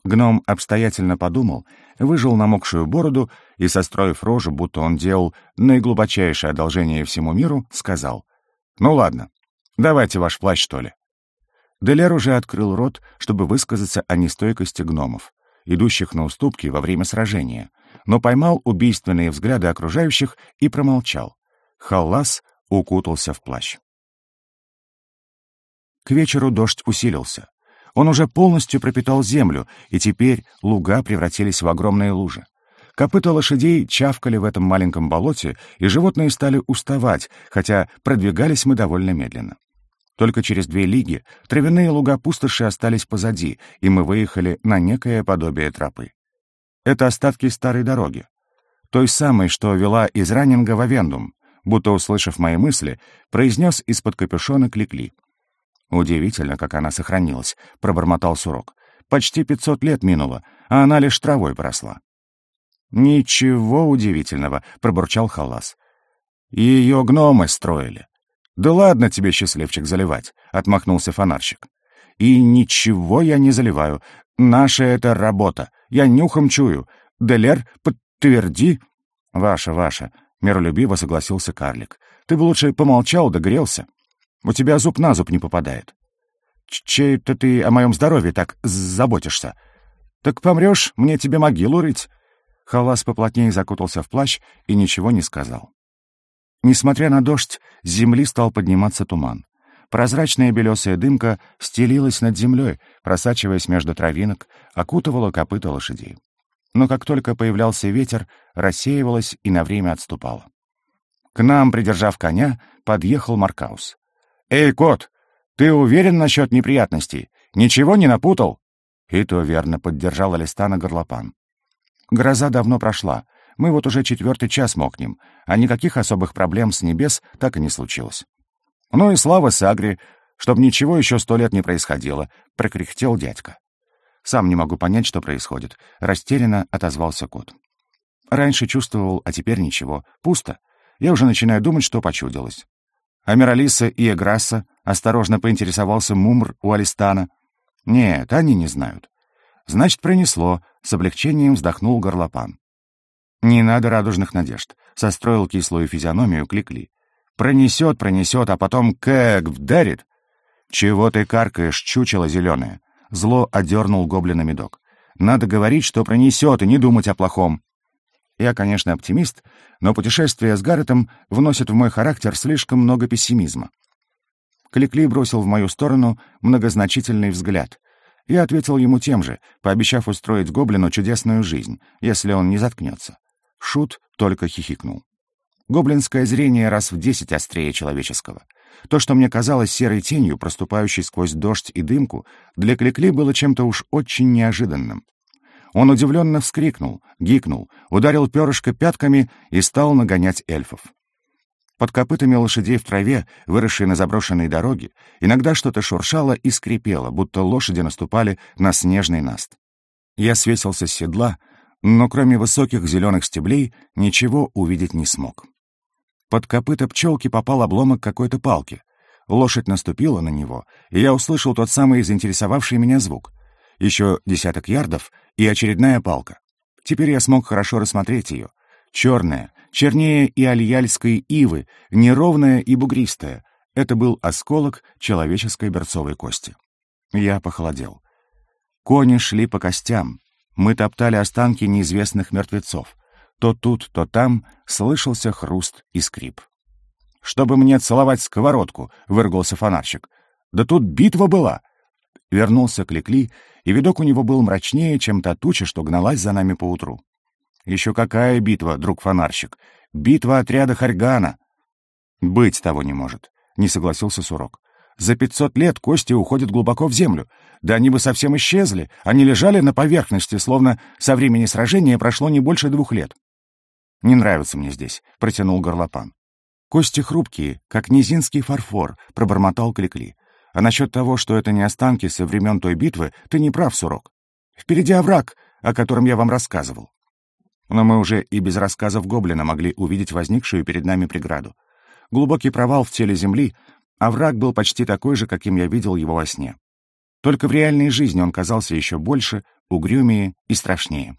Гном обстоятельно подумал, выжил намокшую бороду и, состроив рожу, будто он делал наиглубочайшее одолжение всему миру, сказал, «Ну ладно, давайте ваш плащ, что ли». Делер уже открыл рот, чтобы высказаться о нестойкости гномов, идущих на уступки во время сражения, но поймал убийственные взгляды окружающих и промолчал. Халлас укутался в плащ. К вечеру дождь усилился. Он уже полностью пропитал землю, и теперь луга превратились в огромные лужи. Копыта лошадей чавкали в этом маленьком болоте, и животные стали уставать, хотя продвигались мы довольно медленно. Только через две лиги травяные луга пустоши остались позади, и мы выехали на некое подобие тропы. Это остатки старой дороги. Той самой, что вела из Раннинга в Авендум, будто услышав мои мысли, произнес из-под капюшона Кликли. «Удивительно, как она сохранилась», — пробормотал Сурок. «Почти пятьсот лет минуло, а она лишь травой поросла». «Ничего удивительного», — пробурчал Халас. «Ее гномы строили. «Да ладно тебе, счастливчик, заливать», — отмахнулся фонарщик. «И ничего я не заливаю. Наша это работа. Я нюхом чую. Делер, подтверди». «Ваша, ваша», — миролюбиво согласился карлик. «Ты бы лучше помолчал, догрелся. У тебя зуб на зуб не попадает». «Чей-то ты о моем здоровье так заботишься?» «Так помрешь, мне тебе могилу рыть». Халас поплотнее закутался в плащ и ничего не сказал. Несмотря на дождь, с земли стал подниматься туман. Прозрачная белесая дымка стелилась над землей, просачиваясь между травинок, окутывала копыта лошадей. Но как только появлялся ветер, рассеивалась и на время отступала. К нам, придержав коня, подъехал Маркаус. «Эй, кот, ты уверен насчет неприятностей? Ничего не напутал?» И то верно поддержал Алистана горлопан. Гроза давно прошла, мы вот уже четвертый час мокнем, а никаких особых проблем с небес так и не случилось. Ну и слава Сагре, чтоб ничего еще сто лет не происходило, прокряхтел дядька. Сам не могу понять, что происходит. Растерянно отозвался кот. Раньше чувствовал, а теперь ничего. Пусто. Я уже начинаю думать, что почудилось. А Миралиса и Эграсса осторожно поинтересовался Мумр у Алистана. Нет, они не знают. Значит, пронесло. С облегчением вздохнул горлопан. «Не надо радужных надежд», — состроил кислую физиономию Кликли. «Пронесет, пронесет, а потом как вдарит». «Чего ты каркаешь, чучело зеленое?» Зло одернул гоблина медок. «Надо говорить, что пронесет, и не думать о плохом». Я, конечно, оптимист, но путешествие с Гарретом вносит в мой характер слишком много пессимизма. Кликли бросил в мою сторону многозначительный взгляд. Я ответил ему тем же, пообещав устроить гоблину чудесную жизнь, если он не заткнется. Шут только хихикнул. Гоблинское зрение раз в десять острее человеческого. То, что мне казалось серой тенью, проступающей сквозь дождь и дымку, для Кликли было чем-то уж очень неожиданным. Он удивленно вскрикнул, гикнул, ударил перышко пятками и стал нагонять эльфов. Под копытами лошадей в траве, выросшей на заброшенной дороге, иногда что-то шуршало и скрипело, будто лошади наступали на снежный наст. Я свесился с седла, но кроме высоких зеленых стеблей ничего увидеть не смог. Под копыта пчелки попал обломок какой-то палки. Лошадь наступила на него, и я услышал тот самый заинтересовавший меня звук. Еще десяток ярдов и очередная палка. Теперь я смог хорошо рассмотреть ее. Черная, чернее и альяльской ивы, неровная и бугристая. Это был осколок человеческой берцовой кости. Я похолодел. Кони шли по костям, мы топтали останки неизвестных мертвецов. То тут, то там слышался хруст и скрип. «Чтобы мне целовать сковородку», — выругался фонарщик. «Да тут битва была!» Вернулся Кликли, и видок у него был мрачнее, чем та туча, что гналась за нами поутру. «Еще какая битва, друг фонарщик? Битва отряда Харьгана!» «Быть того не может», — не согласился Сурок. За пятьсот лет кости уходят глубоко в землю. Да они бы совсем исчезли. Они лежали на поверхности, словно со времени сражения прошло не больше двух лет. «Не нравится мне здесь», — протянул горлопан. «Кости хрупкие, как низинский фарфор», — пробормотал Кликли. «А насчет того, что это не останки со времен той битвы, ты не прав, Сурок. Впереди овраг, о котором я вам рассказывал». Но мы уже и без рассказов гоблина могли увидеть возникшую перед нами преграду. Глубокий провал в теле земли, а враг был почти такой же, каким я видел его во сне. Только в реальной жизни он казался еще больше, угрюмее и страшнее.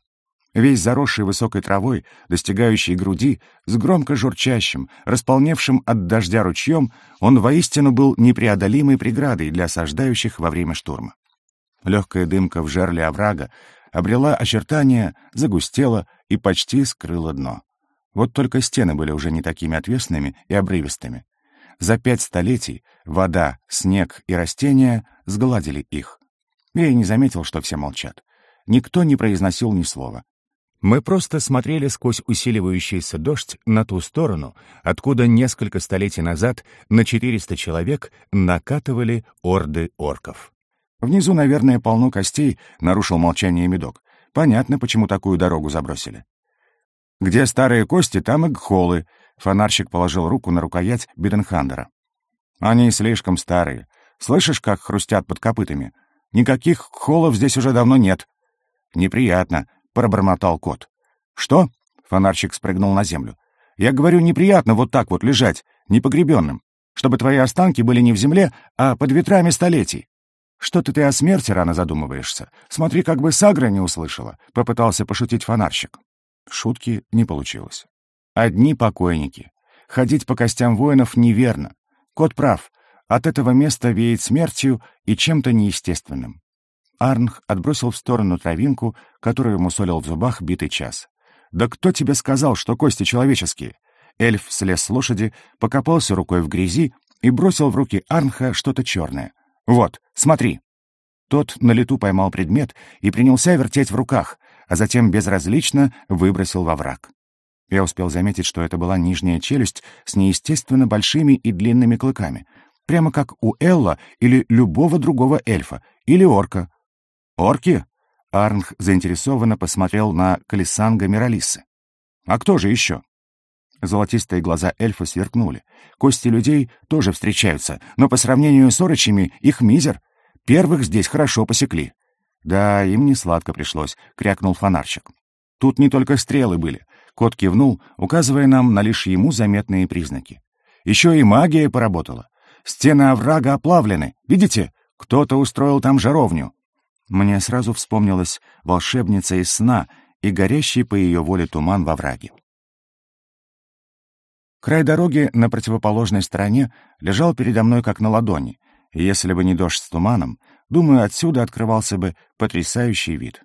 Весь заросший высокой травой, достигающий груди, с громко журчащим, располневшим от дождя ручьем, он воистину был непреодолимой преградой для осаждающих во время штурма. Легкая дымка в жерле оврага обрела очертания, загустела и почти скрыла дно. Вот только стены были уже не такими отвесными и обрывистыми. За пять столетий вода, снег и растения сгладили их. Я и не заметил, что все молчат. Никто не произносил ни слова. Мы просто смотрели сквозь усиливающийся дождь на ту сторону, откуда несколько столетий назад на 400 человек накатывали орды орков. Внизу, наверное, полно костей, нарушил молчание медок. Понятно, почему такую дорогу забросили. Где старые кости, там и гхолы. Фонарщик положил руку на рукоять Биденхандера. Они слишком старые. Слышишь, как хрустят под копытами? Никаких холов здесь уже давно нет. Неприятно, пробормотал кот. Что? Фонарщик спрыгнул на землю. Я говорю, неприятно вот так вот лежать, непогребенным, чтобы твои останки были не в земле, а под ветрами столетий. Что-то ты о смерти рано задумываешься. Смотри, как бы Сагра не услышала, попытался пошутить фонарщик. Шутки не получилось. Одни покойники. Ходить по костям воинов неверно. Кот прав. От этого места веет смертью и чем-то неестественным. Арнх отбросил в сторону травинку, которую мусолил в зубах битый час. «Да кто тебе сказал, что кости человеческие?» Эльф слез с лошади, покопался рукой в грязи и бросил в руки Арнха что-то черное. «Вот, смотри!» Тот на лету поймал предмет и принялся вертеть в руках, а затем безразлично выбросил во враг. Я успел заметить, что это была нижняя челюсть с неестественно большими и длинными клыками, прямо как у Элла или любого другого эльфа, или орка. «Орки?» — Арнх заинтересованно посмотрел на Калисанга Миралисы. «А кто же еще?» Золотистые глаза эльфа сверкнули. Кости людей тоже встречаются, но по сравнению с орочами их мизер. Первых здесь хорошо посекли. «Да, им не сладко пришлось», — крякнул фонарчик. «Тут не только стрелы были. Кот кивнул, указывая нам на лишь ему заметные признаки. Еще и магия поработала. Стены оврага оплавлены. Видите? Кто-то устроил там жаровню. Мне сразу вспомнилась волшебница из сна и горящий по ее воле туман во враге. Край дороги на противоположной стороне лежал передо мной как на ладони, и если бы не дождь с туманом, думаю, отсюда открывался бы потрясающий вид.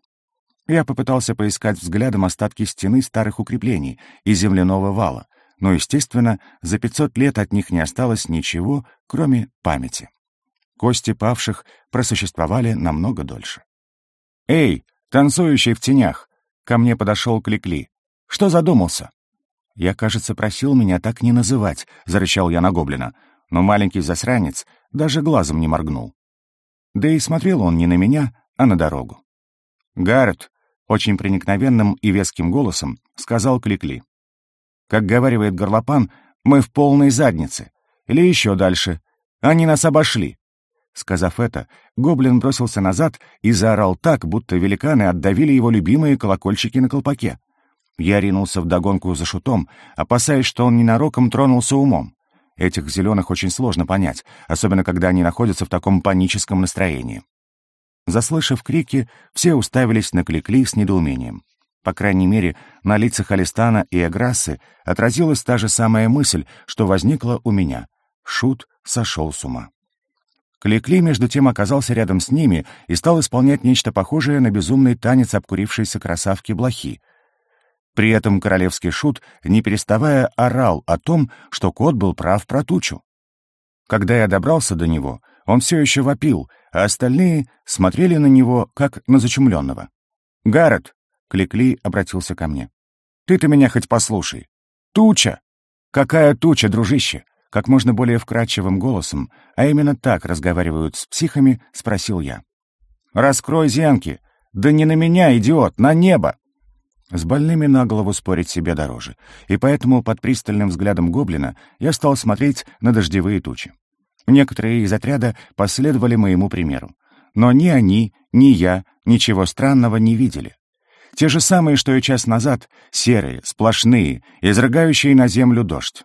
Я попытался поискать взглядом остатки стены старых укреплений и земляного вала, но, естественно, за 500 лет от них не осталось ничего, кроме памяти. Кости павших просуществовали намного дольше. «Эй, танцующий в тенях!» Ко мне подошел Кликли. «Что задумался?» «Я, кажется, просил меня так не называть», — зарычал я на гоблина, но маленький засранец даже глазом не моргнул. Да и смотрел он не на меня, а на дорогу. «Гаррет, очень проникновенным и веским голосом сказал Кликли. Как говаривает горлопан, мы в полной заднице. Или еще дальше. Они нас обошли. Сказав это, гоблин бросился назад и заорал так, будто великаны отдавили его любимые колокольчики на колпаке. Я ринулся вдогонку за шутом, опасаясь, что он ненароком тронулся умом. Этих зеленых очень сложно понять, особенно когда они находятся в таком паническом настроении. Заслышав крики, все уставились на Кликли с недоумением. По крайней мере, на лицах Алистана и Эграссы отразилась та же самая мысль, что возникла у меня. Шут сошел с ума. Кликли, между тем, оказался рядом с ними и стал исполнять нечто похожее на безумный танец обкурившейся красавки Блохи. При этом королевский шут, не переставая, орал о том, что кот был прав про тучу. Когда я добрался до него, он все еще вопил, а остальные смотрели на него, как на зачумленного. «Гаррет!» — Кликли обратился ко мне. «Ты-то меня хоть послушай. Туча! Какая туча, дружище?» Как можно более вкрадчивым голосом, а именно так разговаривают с психами, спросил я. «Раскрой зенки! Да не на меня, идиот, на небо!» С больными на голову спорить себе дороже, и поэтому под пристальным взглядом гоблина я стал смотреть на дождевые тучи. Некоторые из отряда последовали моему примеру. Но ни они, ни я ничего странного не видели. Те же самые, что и час назад, серые, сплошные, изрыгающие на землю дождь.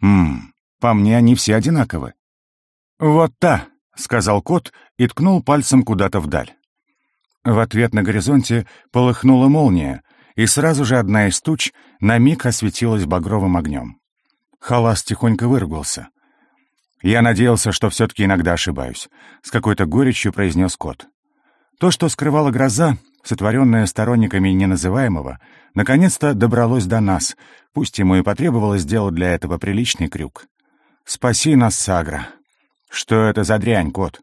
Ммм, по мне они все одинаковы. «Вот та», — сказал кот и ткнул пальцем куда-то вдаль. В ответ на горизонте полыхнула молния, и сразу же одна из туч на миг осветилась багровым огнем. Халас тихонько выругался — «Я надеялся, что все-таки иногда ошибаюсь», — с какой-то горечью произнес кот. То, что скрывала гроза, сотворенная сторонниками неназываемого, наконец-то добралось до нас, пусть ему и потребовалось сделать для этого приличный крюк. «Спаси нас, Сагра!» «Что это за дрянь, кот?»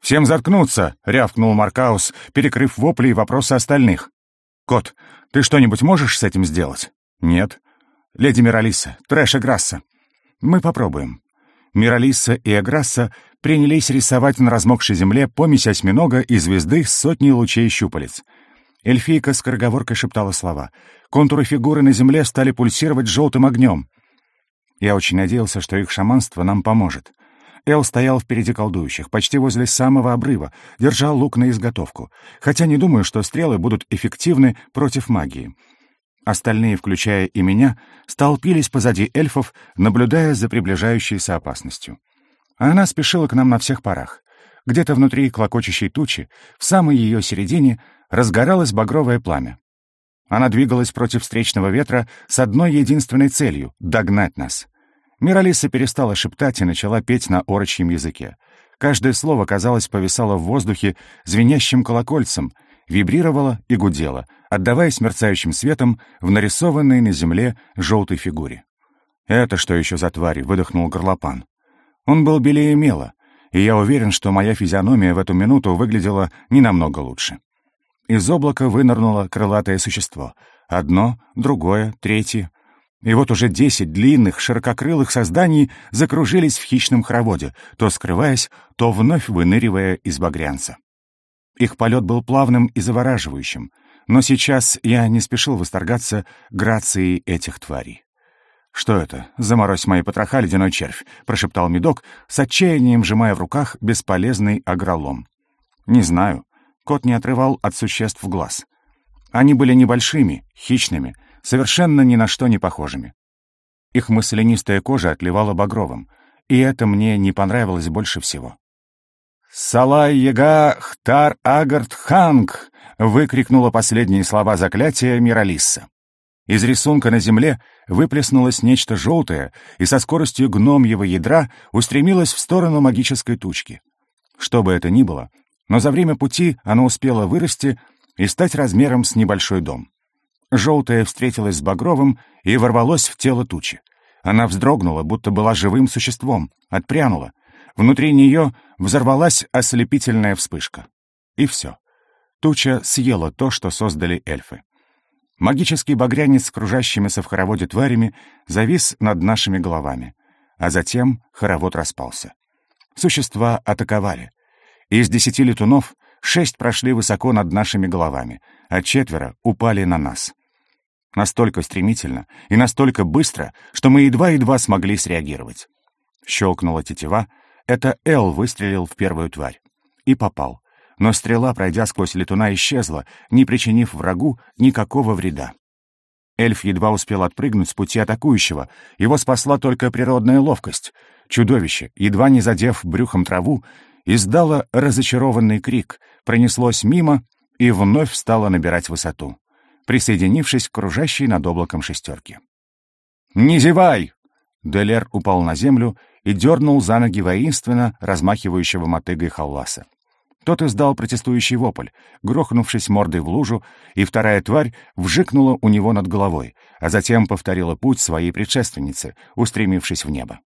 «Всем заткнуться!» — рявкнул Маркаус, перекрыв вопли и вопросы остальных. «Кот, ты что-нибудь можешь с этим сделать?» «Нет». «Леди Миралиса, Трэш и Грасса». «Мы попробуем». Миралиса и Аграсса принялись рисовать на размокшей земле помесь осьминога и звезды с сотней лучей щупалец. Эльфийка скороговоркой шептала слова. Контуры фигуры на земле стали пульсировать желтым огнем. Я очень надеялся, что их шаманство нам поможет. Эл стоял впереди колдующих, почти возле самого обрыва, держал лук на изготовку, хотя не думаю, что стрелы будут эффективны против магии. Остальные, включая и меня, столпились позади эльфов, наблюдая за приближающейся опасностью. Она спешила к нам на всех парах. Где-то внутри клокочущей тучи, в самой ее середине, разгоралось багровое пламя. Она двигалась против встречного ветра с одной единственной целью — догнать нас. Миралиса перестала шептать и начала петь на орочьем языке. Каждое слово, казалось, повисало в воздухе звенящим колокольцем, вибрировало и гудело, отдаваясь мерцающим светом в нарисованной на земле желтой фигуре. «Это что еще за твари?» — выдохнул горлопан. Он был белее мела, и я уверен, что моя физиономия в эту минуту выглядела не намного лучше. Из облака вынырнуло крылатое существо. Одно, другое, третье. И вот уже десять длинных, ширококрылых созданий закружились в хищном хороводе, то скрываясь, то вновь выныривая из багрянца. Их полет был плавным и завораживающим, но сейчас я не спешил восторгаться грацией этих тварей. «Что это? Заморозь мои потроха, ледяной червь!» — прошептал медок, с отчаянием сжимая в руках бесполезный агролом. «Не знаю. Кот не отрывал от существ глаз. Они были небольшими, хищными, совершенно ни на что не похожими. Их маслянистая кожа отливала багровым, и это мне не понравилось больше всего. «Салай-яга хтар агарт ханг!» — выкрикнула последние слова заклятия Миралисса. Из рисунка на земле выплеснулось нечто желтое и со скоростью гномьего ядра устремилось в сторону магической тучки. Что бы это ни было, но за время пути оно успело вырасти и стать размером с небольшой дом. Желтое встретилось с багровым и ворвалось в тело тучи. Она вздрогнула, будто была живым существом, отпрянула. Внутри нее взорвалась ослепительная вспышка. И все. Туча съела то, что создали эльфы. Магический багрянец с кружащимися в хороводе тварями завис над нашими головами, а затем хоровод распался. Существа атаковали. Из десяти летунов шесть прошли высоко над нашими головами, а четверо упали на нас. Настолько стремительно и настолько быстро, что мы едва-едва смогли среагировать. Щелкнула тетива, это Эл выстрелил в первую тварь. И попал. Но стрела, пройдя сквозь летуна, исчезла, не причинив врагу никакого вреда. Эльф едва успел отпрыгнуть с пути атакующего. Его спасла только природная ловкость. Чудовище, едва не задев брюхом траву, издало разочарованный крик, пронеслось мимо и вновь стало набирать высоту, присоединившись к кружащей над облаком шестерке. «Не зевай!» Делер упал на землю и дернул за ноги воинственно размахивающего мотыгой Халласа. Тот издал протестующий вопль, грохнувшись мордой в лужу, и вторая тварь вжикнула у него над головой, а затем повторила путь своей предшественницы, устремившись в небо.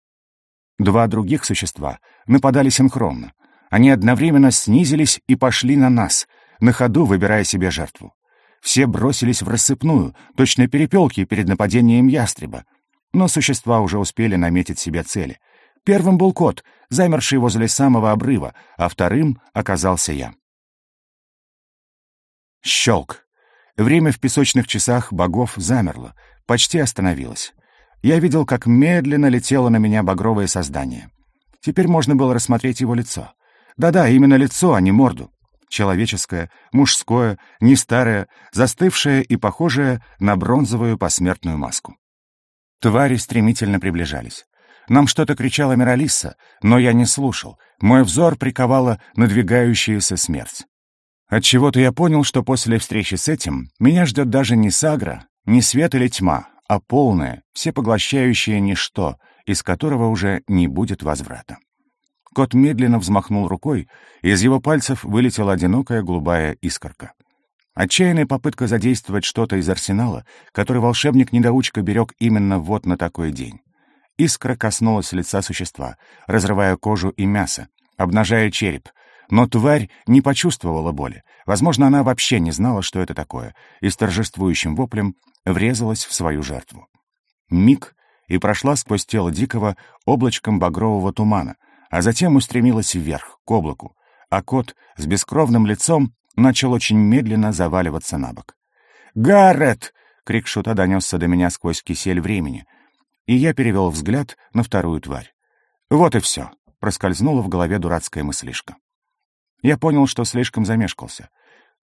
Два других существа нападали синхронно, они одновременно снизились и пошли на нас, на ходу выбирая себе жертву. Все бросились в рассыпную, точно перепелки перед нападением ястреба. Но существа уже успели наметить себе цели. Первым был кот, замерший возле самого обрыва, а вторым оказался я. Щелк. Время в песочных часах богов замерло, почти остановилось. Я видел, как медленно летело на меня багровое создание. Теперь можно было рассмотреть его лицо. Да-да, именно лицо, а не морду. Человеческое, мужское, не старое, застывшее и похожее на бронзовую посмертную маску. Твари стремительно приближались. Нам что-то кричала Миралисса, но я не слушал. Мой взор приковала надвигающаяся смерть. Отчего-то я понял, что после встречи с этим меня ждет даже не сагра, не свет или тьма, а полное, всепоглощающее ничто, из которого уже не будет возврата. Кот медленно взмахнул рукой, и из его пальцев вылетела одинокая голубая искорка. Отчаянная попытка задействовать что-то из арсенала, который волшебник-недоучка берег именно вот на такой день. Искра коснулась лица существа, разрывая кожу и мясо, обнажая череп, но тварь не почувствовала боли. Возможно, она вообще не знала, что это такое, и с торжествующим воплем врезалась в свою жертву. Миг, и прошла сквозь тело дикого облачком багрового тумана, а затем устремилась вверх, к облаку, а кот с бескровным лицом начал очень медленно заваливаться на бок. «Гаррет!» — крик шута донесся до меня сквозь кисель времени, и я перевел взгляд на вторую тварь. Вот и все, проскользнула в голове дурацкая мыслишка. Я понял, что слишком замешкался.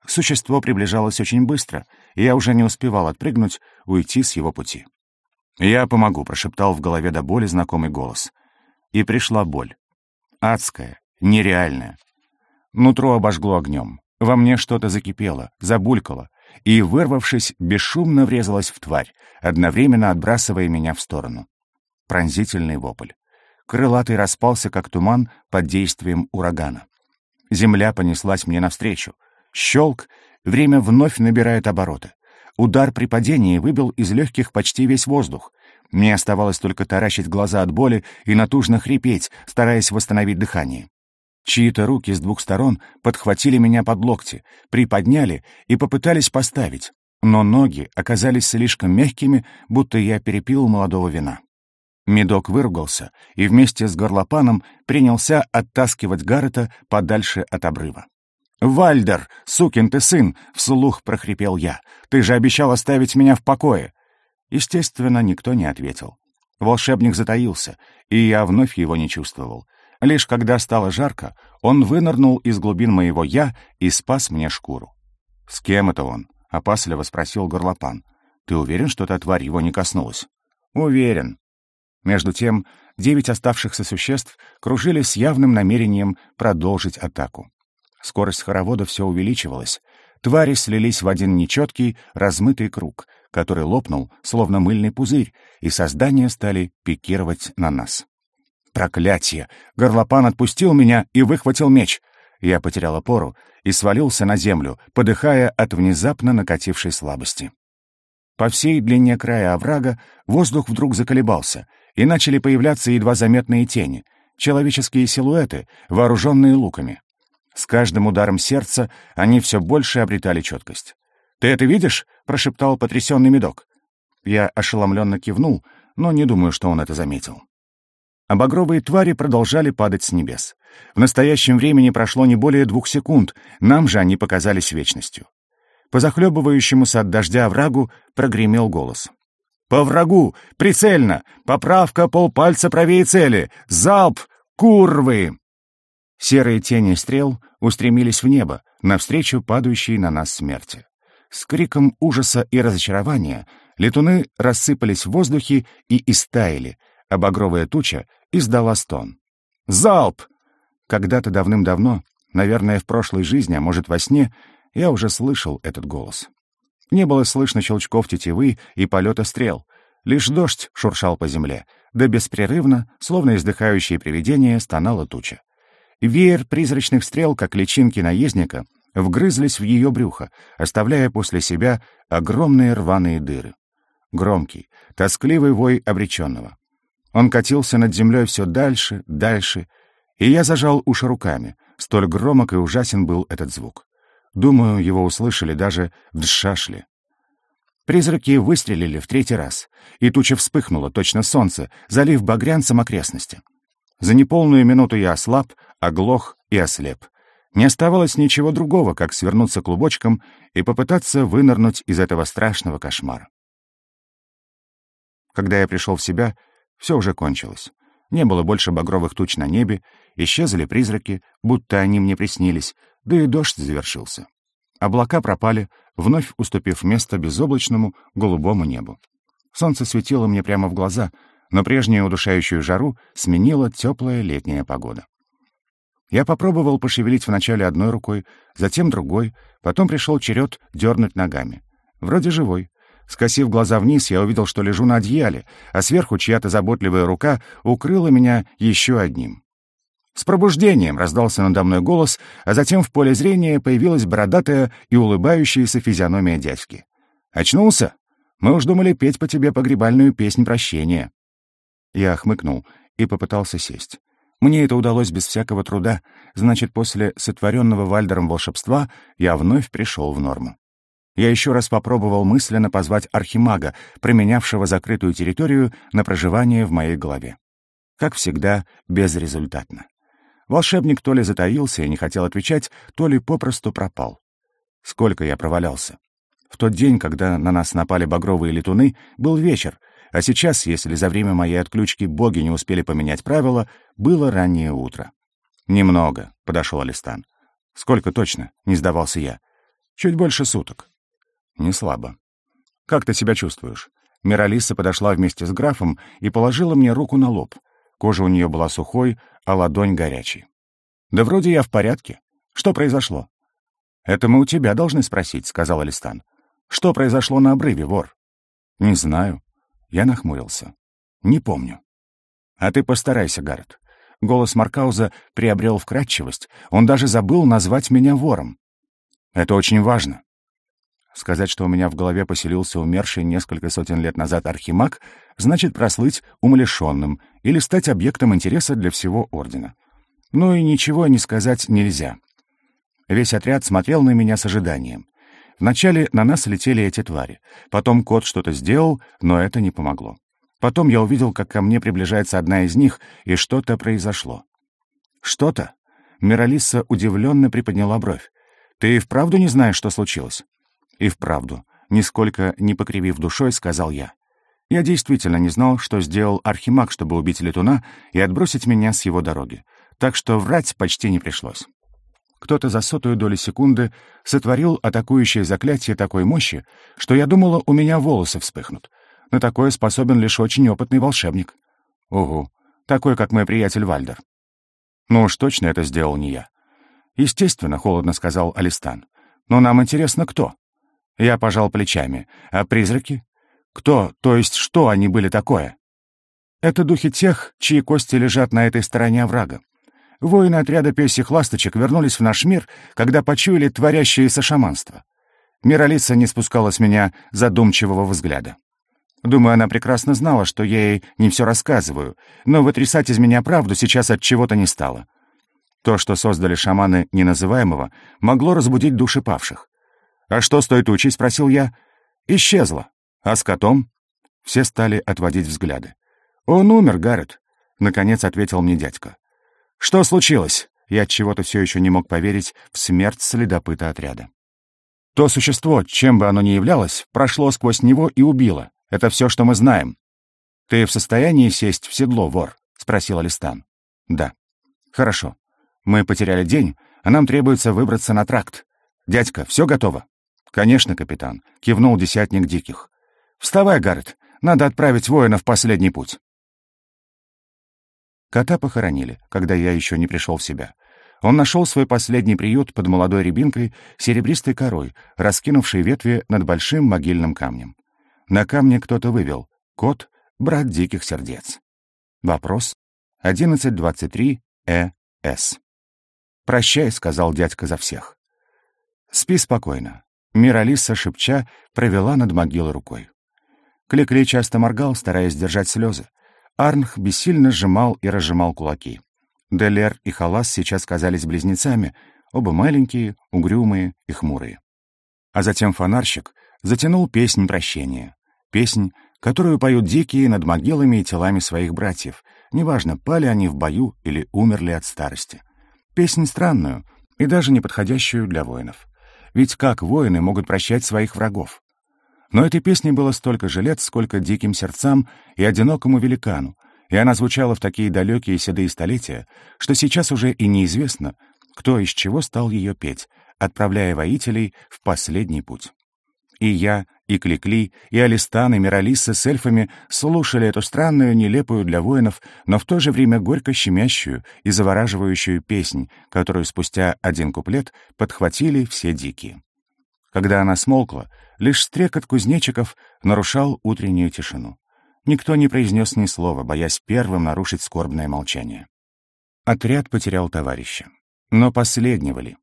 Существо приближалось очень быстро, и я уже не успевал отпрыгнуть, уйти с его пути. «Я помогу», — прошептал в голове до боли знакомый голос. И пришла боль. Адская, нереальная. Нутро обожгло огнем. Во мне что-то закипело, забулькало, и, вырвавшись, бесшумно врезалась в тварь, одновременно отбрасывая меня в сторону. Пронзительный вопль. Крылатый распался, как туман, под действием урагана. Земля понеслась мне навстречу. Щелк, время вновь набирает обороты. Удар при падении выбил из легких почти весь воздух. Мне оставалось только таращить глаза от боли и натужно хрипеть, стараясь восстановить дыхание. Чьи-то руки с двух сторон подхватили меня под локти, приподняли и попытались поставить, но ноги оказались слишком мягкими, будто я перепил молодого вина. Медок выругался и вместе с горлопаном принялся оттаскивать Гаррета подальше от обрыва. «Вальдер, сукин ты сын!» — вслух прохрипел я. «Ты же обещал оставить меня в покое!» Естественно, никто не ответил. Волшебник затаился, и я вновь его не чувствовал. Лишь когда стало жарко, он вынырнул из глубин моего «я» и спас мне шкуру. «С кем это он?» — опасливо спросил горлопан. «Ты уверен, что эта тварь его не коснулась?» «Уверен». Между тем, девять оставшихся существ кружили с явным намерением продолжить атаку. Скорость хоровода все увеличивалась. Твари слились в один нечеткий, размытый круг, который лопнул, словно мыльный пузырь, и создания стали пикировать на нас. Проклятие! Горлопан отпустил меня и выхватил меч. Я потерял опору и свалился на землю, подыхая от внезапно накатившей слабости. По всей длине края оврага воздух вдруг заколебался, и начали появляться едва заметные тени, человеческие силуэты, вооруженные луками. С каждым ударом сердца они все больше обретали четкость. «Ты это видишь?» — прошептал потрясенный медок. Я ошеломленно кивнул, но не думаю, что он это заметил а багровые твари продолжали падать с небес. В настоящем времени прошло не более двух секунд, нам же они показались вечностью. По захлебывающемуся от дождя врагу прогремел голос. «По врагу! Прицельно! Поправка полпальца правее цели! Залп! Курвы!» Серые тени стрел устремились в небо, навстречу падающей на нас смерти. С криком ужаса и разочарования летуны рассыпались в воздухе и истаяли, а багровая туча издала стон. «Залп!» Когда-то давным-давно, наверное, в прошлой жизни, а может, во сне, я уже слышал этот голос. Не было слышно щелчков тетивы и полета стрел. Лишь дождь шуршал по земле, да беспрерывно, словно издыхающее привидение, стонала туча. Веер призрачных стрел, как личинки наездника, вгрызлись в ее брюхо, оставляя после себя огромные рваные дыры. Громкий, тоскливый вой обреченного. Он катился над землей все дальше, дальше, и я зажал уши руками. Столь громок и ужасен был этот звук. Думаю, его услышали даже в Дшашле. Призраки выстрелили в третий раз, и туча вспыхнула, точно солнце, залив багрянцем окрестности. За неполную минуту я ослаб, оглох и ослеп. Не оставалось ничего другого, как свернуться клубочком и попытаться вынырнуть из этого страшного кошмара. Когда я пришел в себя, все уже кончилось. Не было больше багровых туч на небе, исчезли призраки, будто они мне приснились, да и дождь завершился. Облака пропали, вновь уступив место безоблачному голубому небу. Солнце светило мне прямо в глаза, но прежнюю удушающую жару сменила теплая летняя погода. Я попробовал пошевелить вначале одной рукой, затем другой, потом пришел черед дернуть ногами. Вроде живой, Скосив глаза вниз, я увидел, что лежу на одеяле, а сверху чья-то заботливая рука укрыла меня еще одним. «С пробуждением!» — раздался надо мной голос, а затем в поле зрения появилась бородатая и улыбающаяся физиономия дядьки. «Очнулся? Мы уж думали петь по тебе погребальную песнь прощения». Я хмыкнул и попытался сесть. Мне это удалось без всякого труда, значит, после сотворенного Вальдером волшебства я вновь пришел в норму. Я еще раз попробовал мысленно позвать архимага, променявшего закрытую территорию на проживание в моей голове. Как всегда, безрезультатно. Волшебник то ли затаился и не хотел отвечать, то ли попросту пропал. Сколько я провалялся. В тот день, когда на нас напали багровые летуны, был вечер, а сейчас, если за время моей отключки боги не успели поменять правила, было раннее утро. «Немного», — подошел Алистан. «Сколько точно?» — не сдавался я. «Чуть больше суток». «Не слабо». «Как ты себя чувствуешь?» Миралиса подошла вместе с графом и положила мне руку на лоб. Кожа у нее была сухой, а ладонь горячей. «Да вроде я в порядке. Что произошло?» «Это мы у тебя должны спросить», — сказал Алистан. «Что произошло на обрыве, вор?» «Не знаю. Я нахмурился. «Не помню». «А ты постарайся, Гаррет». Голос Маркауза приобрел вкрадчивость. Он даже забыл назвать меня вором. «Это очень важно». Сказать, что у меня в голове поселился умерший несколько сотен лет назад архимаг, значит прослыть умалишенным или стать объектом интереса для всего Ордена. Ну и ничего не сказать нельзя. Весь отряд смотрел на меня с ожиданием. Вначале на нас летели эти твари. Потом кот что-то сделал, но это не помогло. Потом я увидел, как ко мне приближается одна из них, и что-то произошло. «Что-то?» Миралиса удивленно приподняла бровь. «Ты и вправду не знаешь, что случилось?» «И вправду», нисколько не покривив душой, сказал я. Я действительно не знал, что сделал Архимаг, чтобы убить летуна и отбросить меня с его дороги. Так что врать почти не пришлось. Кто-то за сотую долю секунды сотворил атакующее заклятие такой мощи, что я думала, у меня волосы вспыхнут. На такое способен лишь очень опытный волшебник. Угу, такой, как мой приятель Вальдер. Ну уж точно это сделал не я. Естественно, холодно сказал Алистан. Но нам интересно, кто. Я пожал плечами. А призраки? Кто, то есть что они были такое? Это духи тех, чьи кости лежат на этой стороне оврага. Воины отряда пёсих ласточек вернулись в наш мир, когда почуяли творящееся шаманство. Миралица не спускала с меня задумчивого взгляда. Думаю, она прекрасно знала, что я ей не все рассказываю, но вытрясать из меня правду сейчас от чего-то не стало. То, что создали шаманы неназываемого, могло разбудить души павших. «А что с той тучей?» — спросил я. «Исчезла. А с котом?» Все стали отводить взгляды. «Он умер, Гаррет», — наконец ответил мне дядька. «Что случилось?» Я от чего-то все еще не мог поверить в смерть следопыта отряда. То существо, чем бы оно ни являлось, прошло сквозь него и убило. Это все, что мы знаем. «Ты в состоянии сесть в седло, вор?» — спросил Алистан. «Да». «Хорошо. Мы потеряли день, а нам требуется выбраться на тракт. Дядька, все готово?» «Конечно, капитан», — кивнул десятник диких. «Вставай, Гаррет, надо отправить воина в последний путь». Кота похоронили, когда я еще не пришел в себя. Он нашел свой последний приют под молодой рябинкой, серебристой корой, раскинувшей ветви над большим могильным камнем. На камне кто-то вывел «Кот — брат диких сердец». Вопрос 1123-Э-С. «Прощай», — сказал дядька за всех. «Спи спокойно». Миралиса, шепча, провела над могилой рукой. Кликли часто моргал, стараясь держать слезы. Арнх бессильно сжимал и разжимал кулаки. Делер и Халас сейчас казались близнецами, оба маленькие, угрюмые и хмурые. А затем фонарщик затянул песнь прощения. Песнь, которую поют дикие над могилами и телами своих братьев, неважно, пали они в бою или умерли от старости. Песнь странную и даже неподходящую для воинов. Ведь как воины могут прощать своих врагов? Но этой песне было столько же лет, сколько диким сердцам и одинокому великану, и она звучала в такие далекие седые столетия, что сейчас уже и неизвестно, кто из чего стал ее петь, отправляя воителей в последний путь. И я, и Кликли, и Алистан, и Миралиса с эльфами слушали эту странную, нелепую для воинов, но в то же время горько щемящую и завораживающую песнь, которую спустя один куплет подхватили все дикие. Когда она смолкла, лишь стрекот кузнечиков нарушал утреннюю тишину. Никто не произнес ни слова, боясь первым нарушить скорбное молчание. Отряд потерял товарища. Но последнего ли?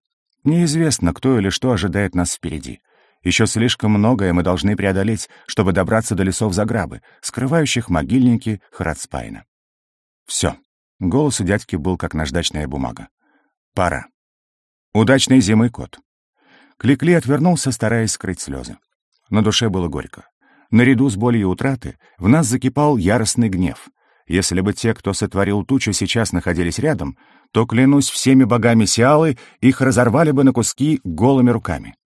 Неизвестно, кто или что ожидает нас впереди. Еще слишком многое мы должны преодолеть, чтобы добраться до лесов Заграбы, скрывающих могильники Храдспайна. Все. Голос у дядьки был как наждачная бумага. «Пора». «Удачной зимы, кот». Кликли отвернулся, стараясь скрыть слезы. На душе было горько. Наряду с болью утраты в нас закипал яростный гнев. Если бы те, кто сотворил тучу, сейчас находились рядом, то, клянусь всеми богами Сиалы, их разорвали бы на куски голыми руками.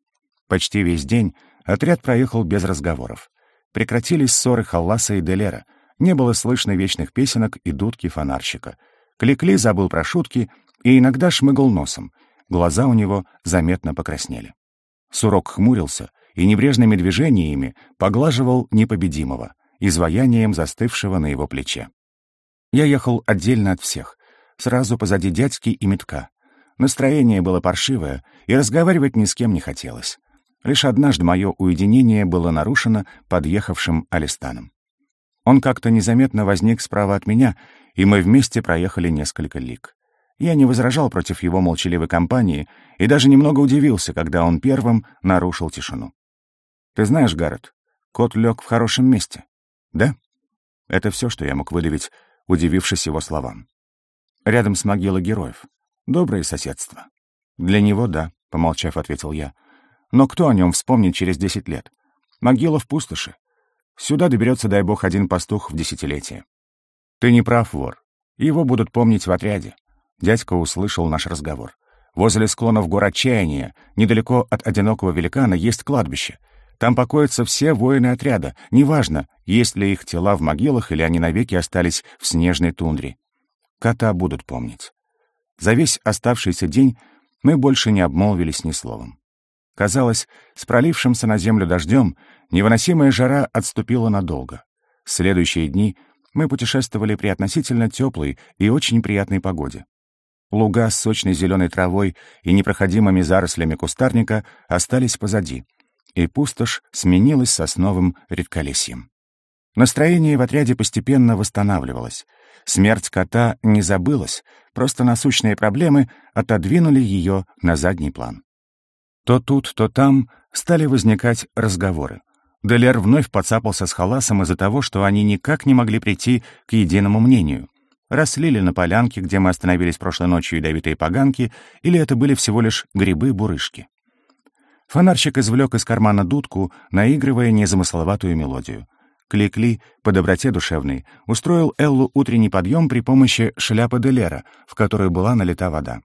Почти весь день отряд проехал без разговоров. Прекратились ссоры Халласа и Делера. Не было слышно вечных песенок и дудки фонарщика. Кликли забыл про шутки и иногда шмыгал носом. Глаза у него заметно покраснели. Сурок хмурился и небрежными движениями поглаживал непобедимого, изваянием застывшего на его плече. Я ехал отдельно от всех, сразу позади дядьки и метка. Настроение было паршивое, и разговаривать ни с кем не хотелось. Лишь однажды мое уединение было нарушено подъехавшим Алистаном. Он как-то незаметно возник справа от меня, и мы вместе проехали несколько лиг. Я не возражал против его молчаливой компании и даже немного удивился, когда он первым нарушил тишину. «Ты знаешь, Гаррет, кот лег в хорошем месте». «Да?» Это все, что я мог выдавить, удивившись его словам. «Рядом с могилой героев. Доброе соседство». «Для него — да», — помолчав, ответил я. Но кто о нем вспомнит через десять лет? Могила в пустоши. Сюда доберется, дай бог, один пастух в десятилетие. Ты не прав, вор. Его будут помнить в отряде. Дядька услышал наш разговор. Возле склонов гор Отчаяния, недалеко от одинокого великана, есть кладбище. Там покоятся все воины отряда, неважно, есть ли их тела в могилах или они навеки остались в снежной тундре. Кота будут помнить. За весь оставшийся день мы больше не обмолвились ни словом. Казалось, с пролившимся на землю дождем невыносимая жара отступила надолго. Следующие дни мы путешествовали при относительно теплой и очень приятной погоде. Луга с сочной зеленой травой и непроходимыми зарослями кустарника остались позади, и пустошь сменилась сосновым редколесьем. Настроение в отряде постепенно восстанавливалось. Смерть кота не забылась, просто насущные проблемы отодвинули ее на задний план. То тут, то там стали возникать разговоры. Делер вновь подцапался с Халасом из-за того, что они никак не могли прийти к единому мнению. Раслили на полянке, где мы остановились прошлой ночью ядовитые поганки, или это были всего лишь грибы-бурышки. Фонарщик извлек из кармана дудку, наигрывая незамысловатую мелодию. Кликли, по доброте душевной, устроил Эллу утренний подъем при помощи шляпы Делера, в которую была налита вода.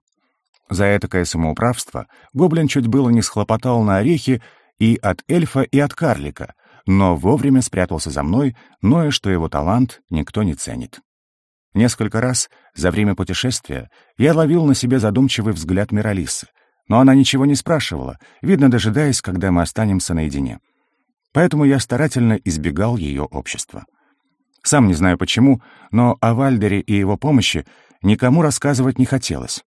За этакое самоуправство гоблин чуть было не схлопотал на орехи и от эльфа, и от карлика, но вовремя спрятался за мной, ноя, что его талант никто не ценит. Несколько раз за время путешествия я ловил на себе задумчивый взгляд Миралисы, но она ничего не спрашивала, видно, дожидаясь, когда мы останемся наедине. Поэтому я старательно избегал ее общества. Сам не знаю почему, но о Вальдере и его помощи никому рассказывать не хотелось.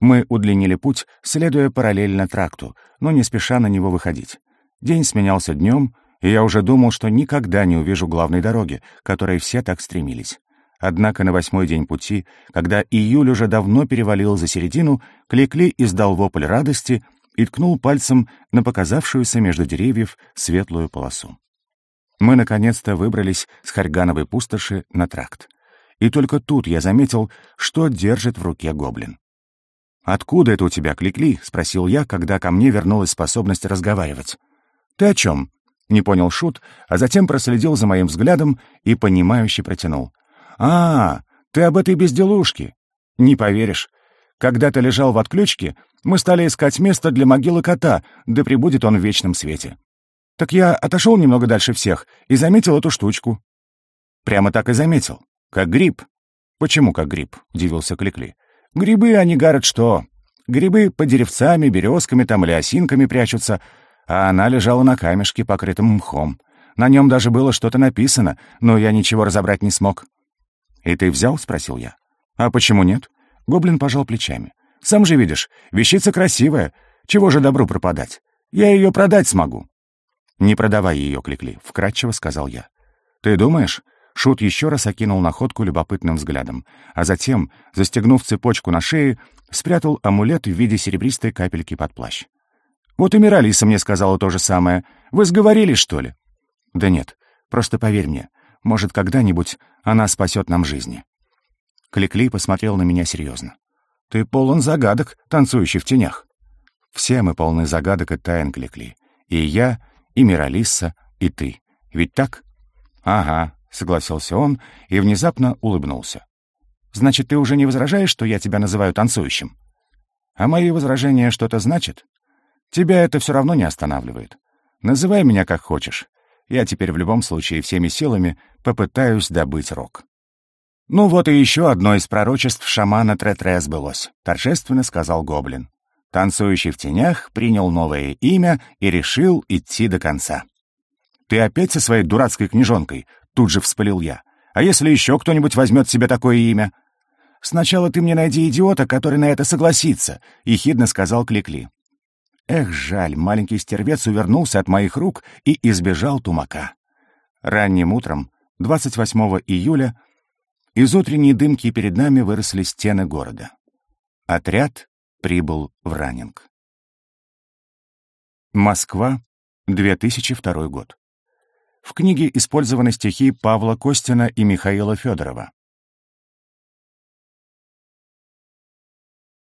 Мы удлинили путь, следуя параллельно тракту, но не спеша на него выходить. День сменялся днем, и я уже думал, что никогда не увижу главной дороги, которой все так стремились. Однако на восьмой день пути, когда июль уже давно перевалил за середину, Кликли издал вопль радости и ткнул пальцем на показавшуюся между деревьев светлую полосу. Мы наконец-то выбрались с Харьгановой пустоши на тракт. И только тут я заметил, что держит в руке гоблин. «Откуда это у тебя, Кликли?» — спросил я, когда ко мне вернулась способность разговаривать. «Ты о чем?» — не понял Шут, а затем проследил за моим взглядом и, понимающе протянул. «А, ты об этой безделушке!» «Не поверишь. Когда ты лежал в отключке, мы стали искать место для могилы кота, да прибудет он в вечном свете. Так я отошел немного дальше всех и заметил эту штучку». «Прямо так и заметил. Как гриб». «Почему как гриб?» — удивился Кликли. Грибы, они, гарят, что? Грибы под деревцами, березками там или осинками прячутся, а она лежала на камешке, покрытом мхом. На нем даже было что-то написано, но я ничего разобрать не смог. «И ты взял?» — спросил я. «А почему нет?» Гоблин пожал плечами. «Сам же видишь, вещица красивая. Чего же добру пропадать? Я ее продать смогу». «Не продавай ее, Кликли», — вкратчиво сказал я. «Ты думаешь? Шут еще раз окинул находку любопытным взглядом, а затем, застегнув цепочку на шее, спрятал амулет в виде серебристой капельки под плащ. «Вот и Миралиса мне сказала то же самое. Вы сговорились, что ли?» «Да нет, просто поверь мне, может, когда-нибудь она спасет нам жизни». Кликли посмотрел на меня серьезно. «Ты полон загадок, танцующий в тенях». «Все мы полны загадок и тайн, Кликли. И я, и Миралисса, и ты. Ведь так?» «Ага», — согласился он и внезапно улыбнулся. «Значит, ты уже не возражаешь, что я тебя называю танцующим?» «А мои возражения что-то значат?» «Тебя это все равно не останавливает. Называй меня как хочешь. Я теперь в любом случае всеми силами попытаюсь добыть рок». «Ну вот и еще одно из пророчеств шамана Третре сбылось», — торжественно сказал Гоблин. Танцующий в тенях принял новое имя и решил идти до конца. «Ты опять со своей дурацкой книжонкой?» — тут же вспылил я. «А если еще кто-нибудь возьмет себе такое имя?» «Сначала ты мне найди идиота, который на это согласится», — ехидно сказал Кликли. Эх, жаль, маленький стервец увернулся от моих рук и избежал тумака. Ранним утром, 28 июля, из утренней дымки перед нами выросли стены города. Отряд прибыл в Раннинг. Москва, 2002 год. В книге использованы стихи Павла Костина и Михаила Федорова.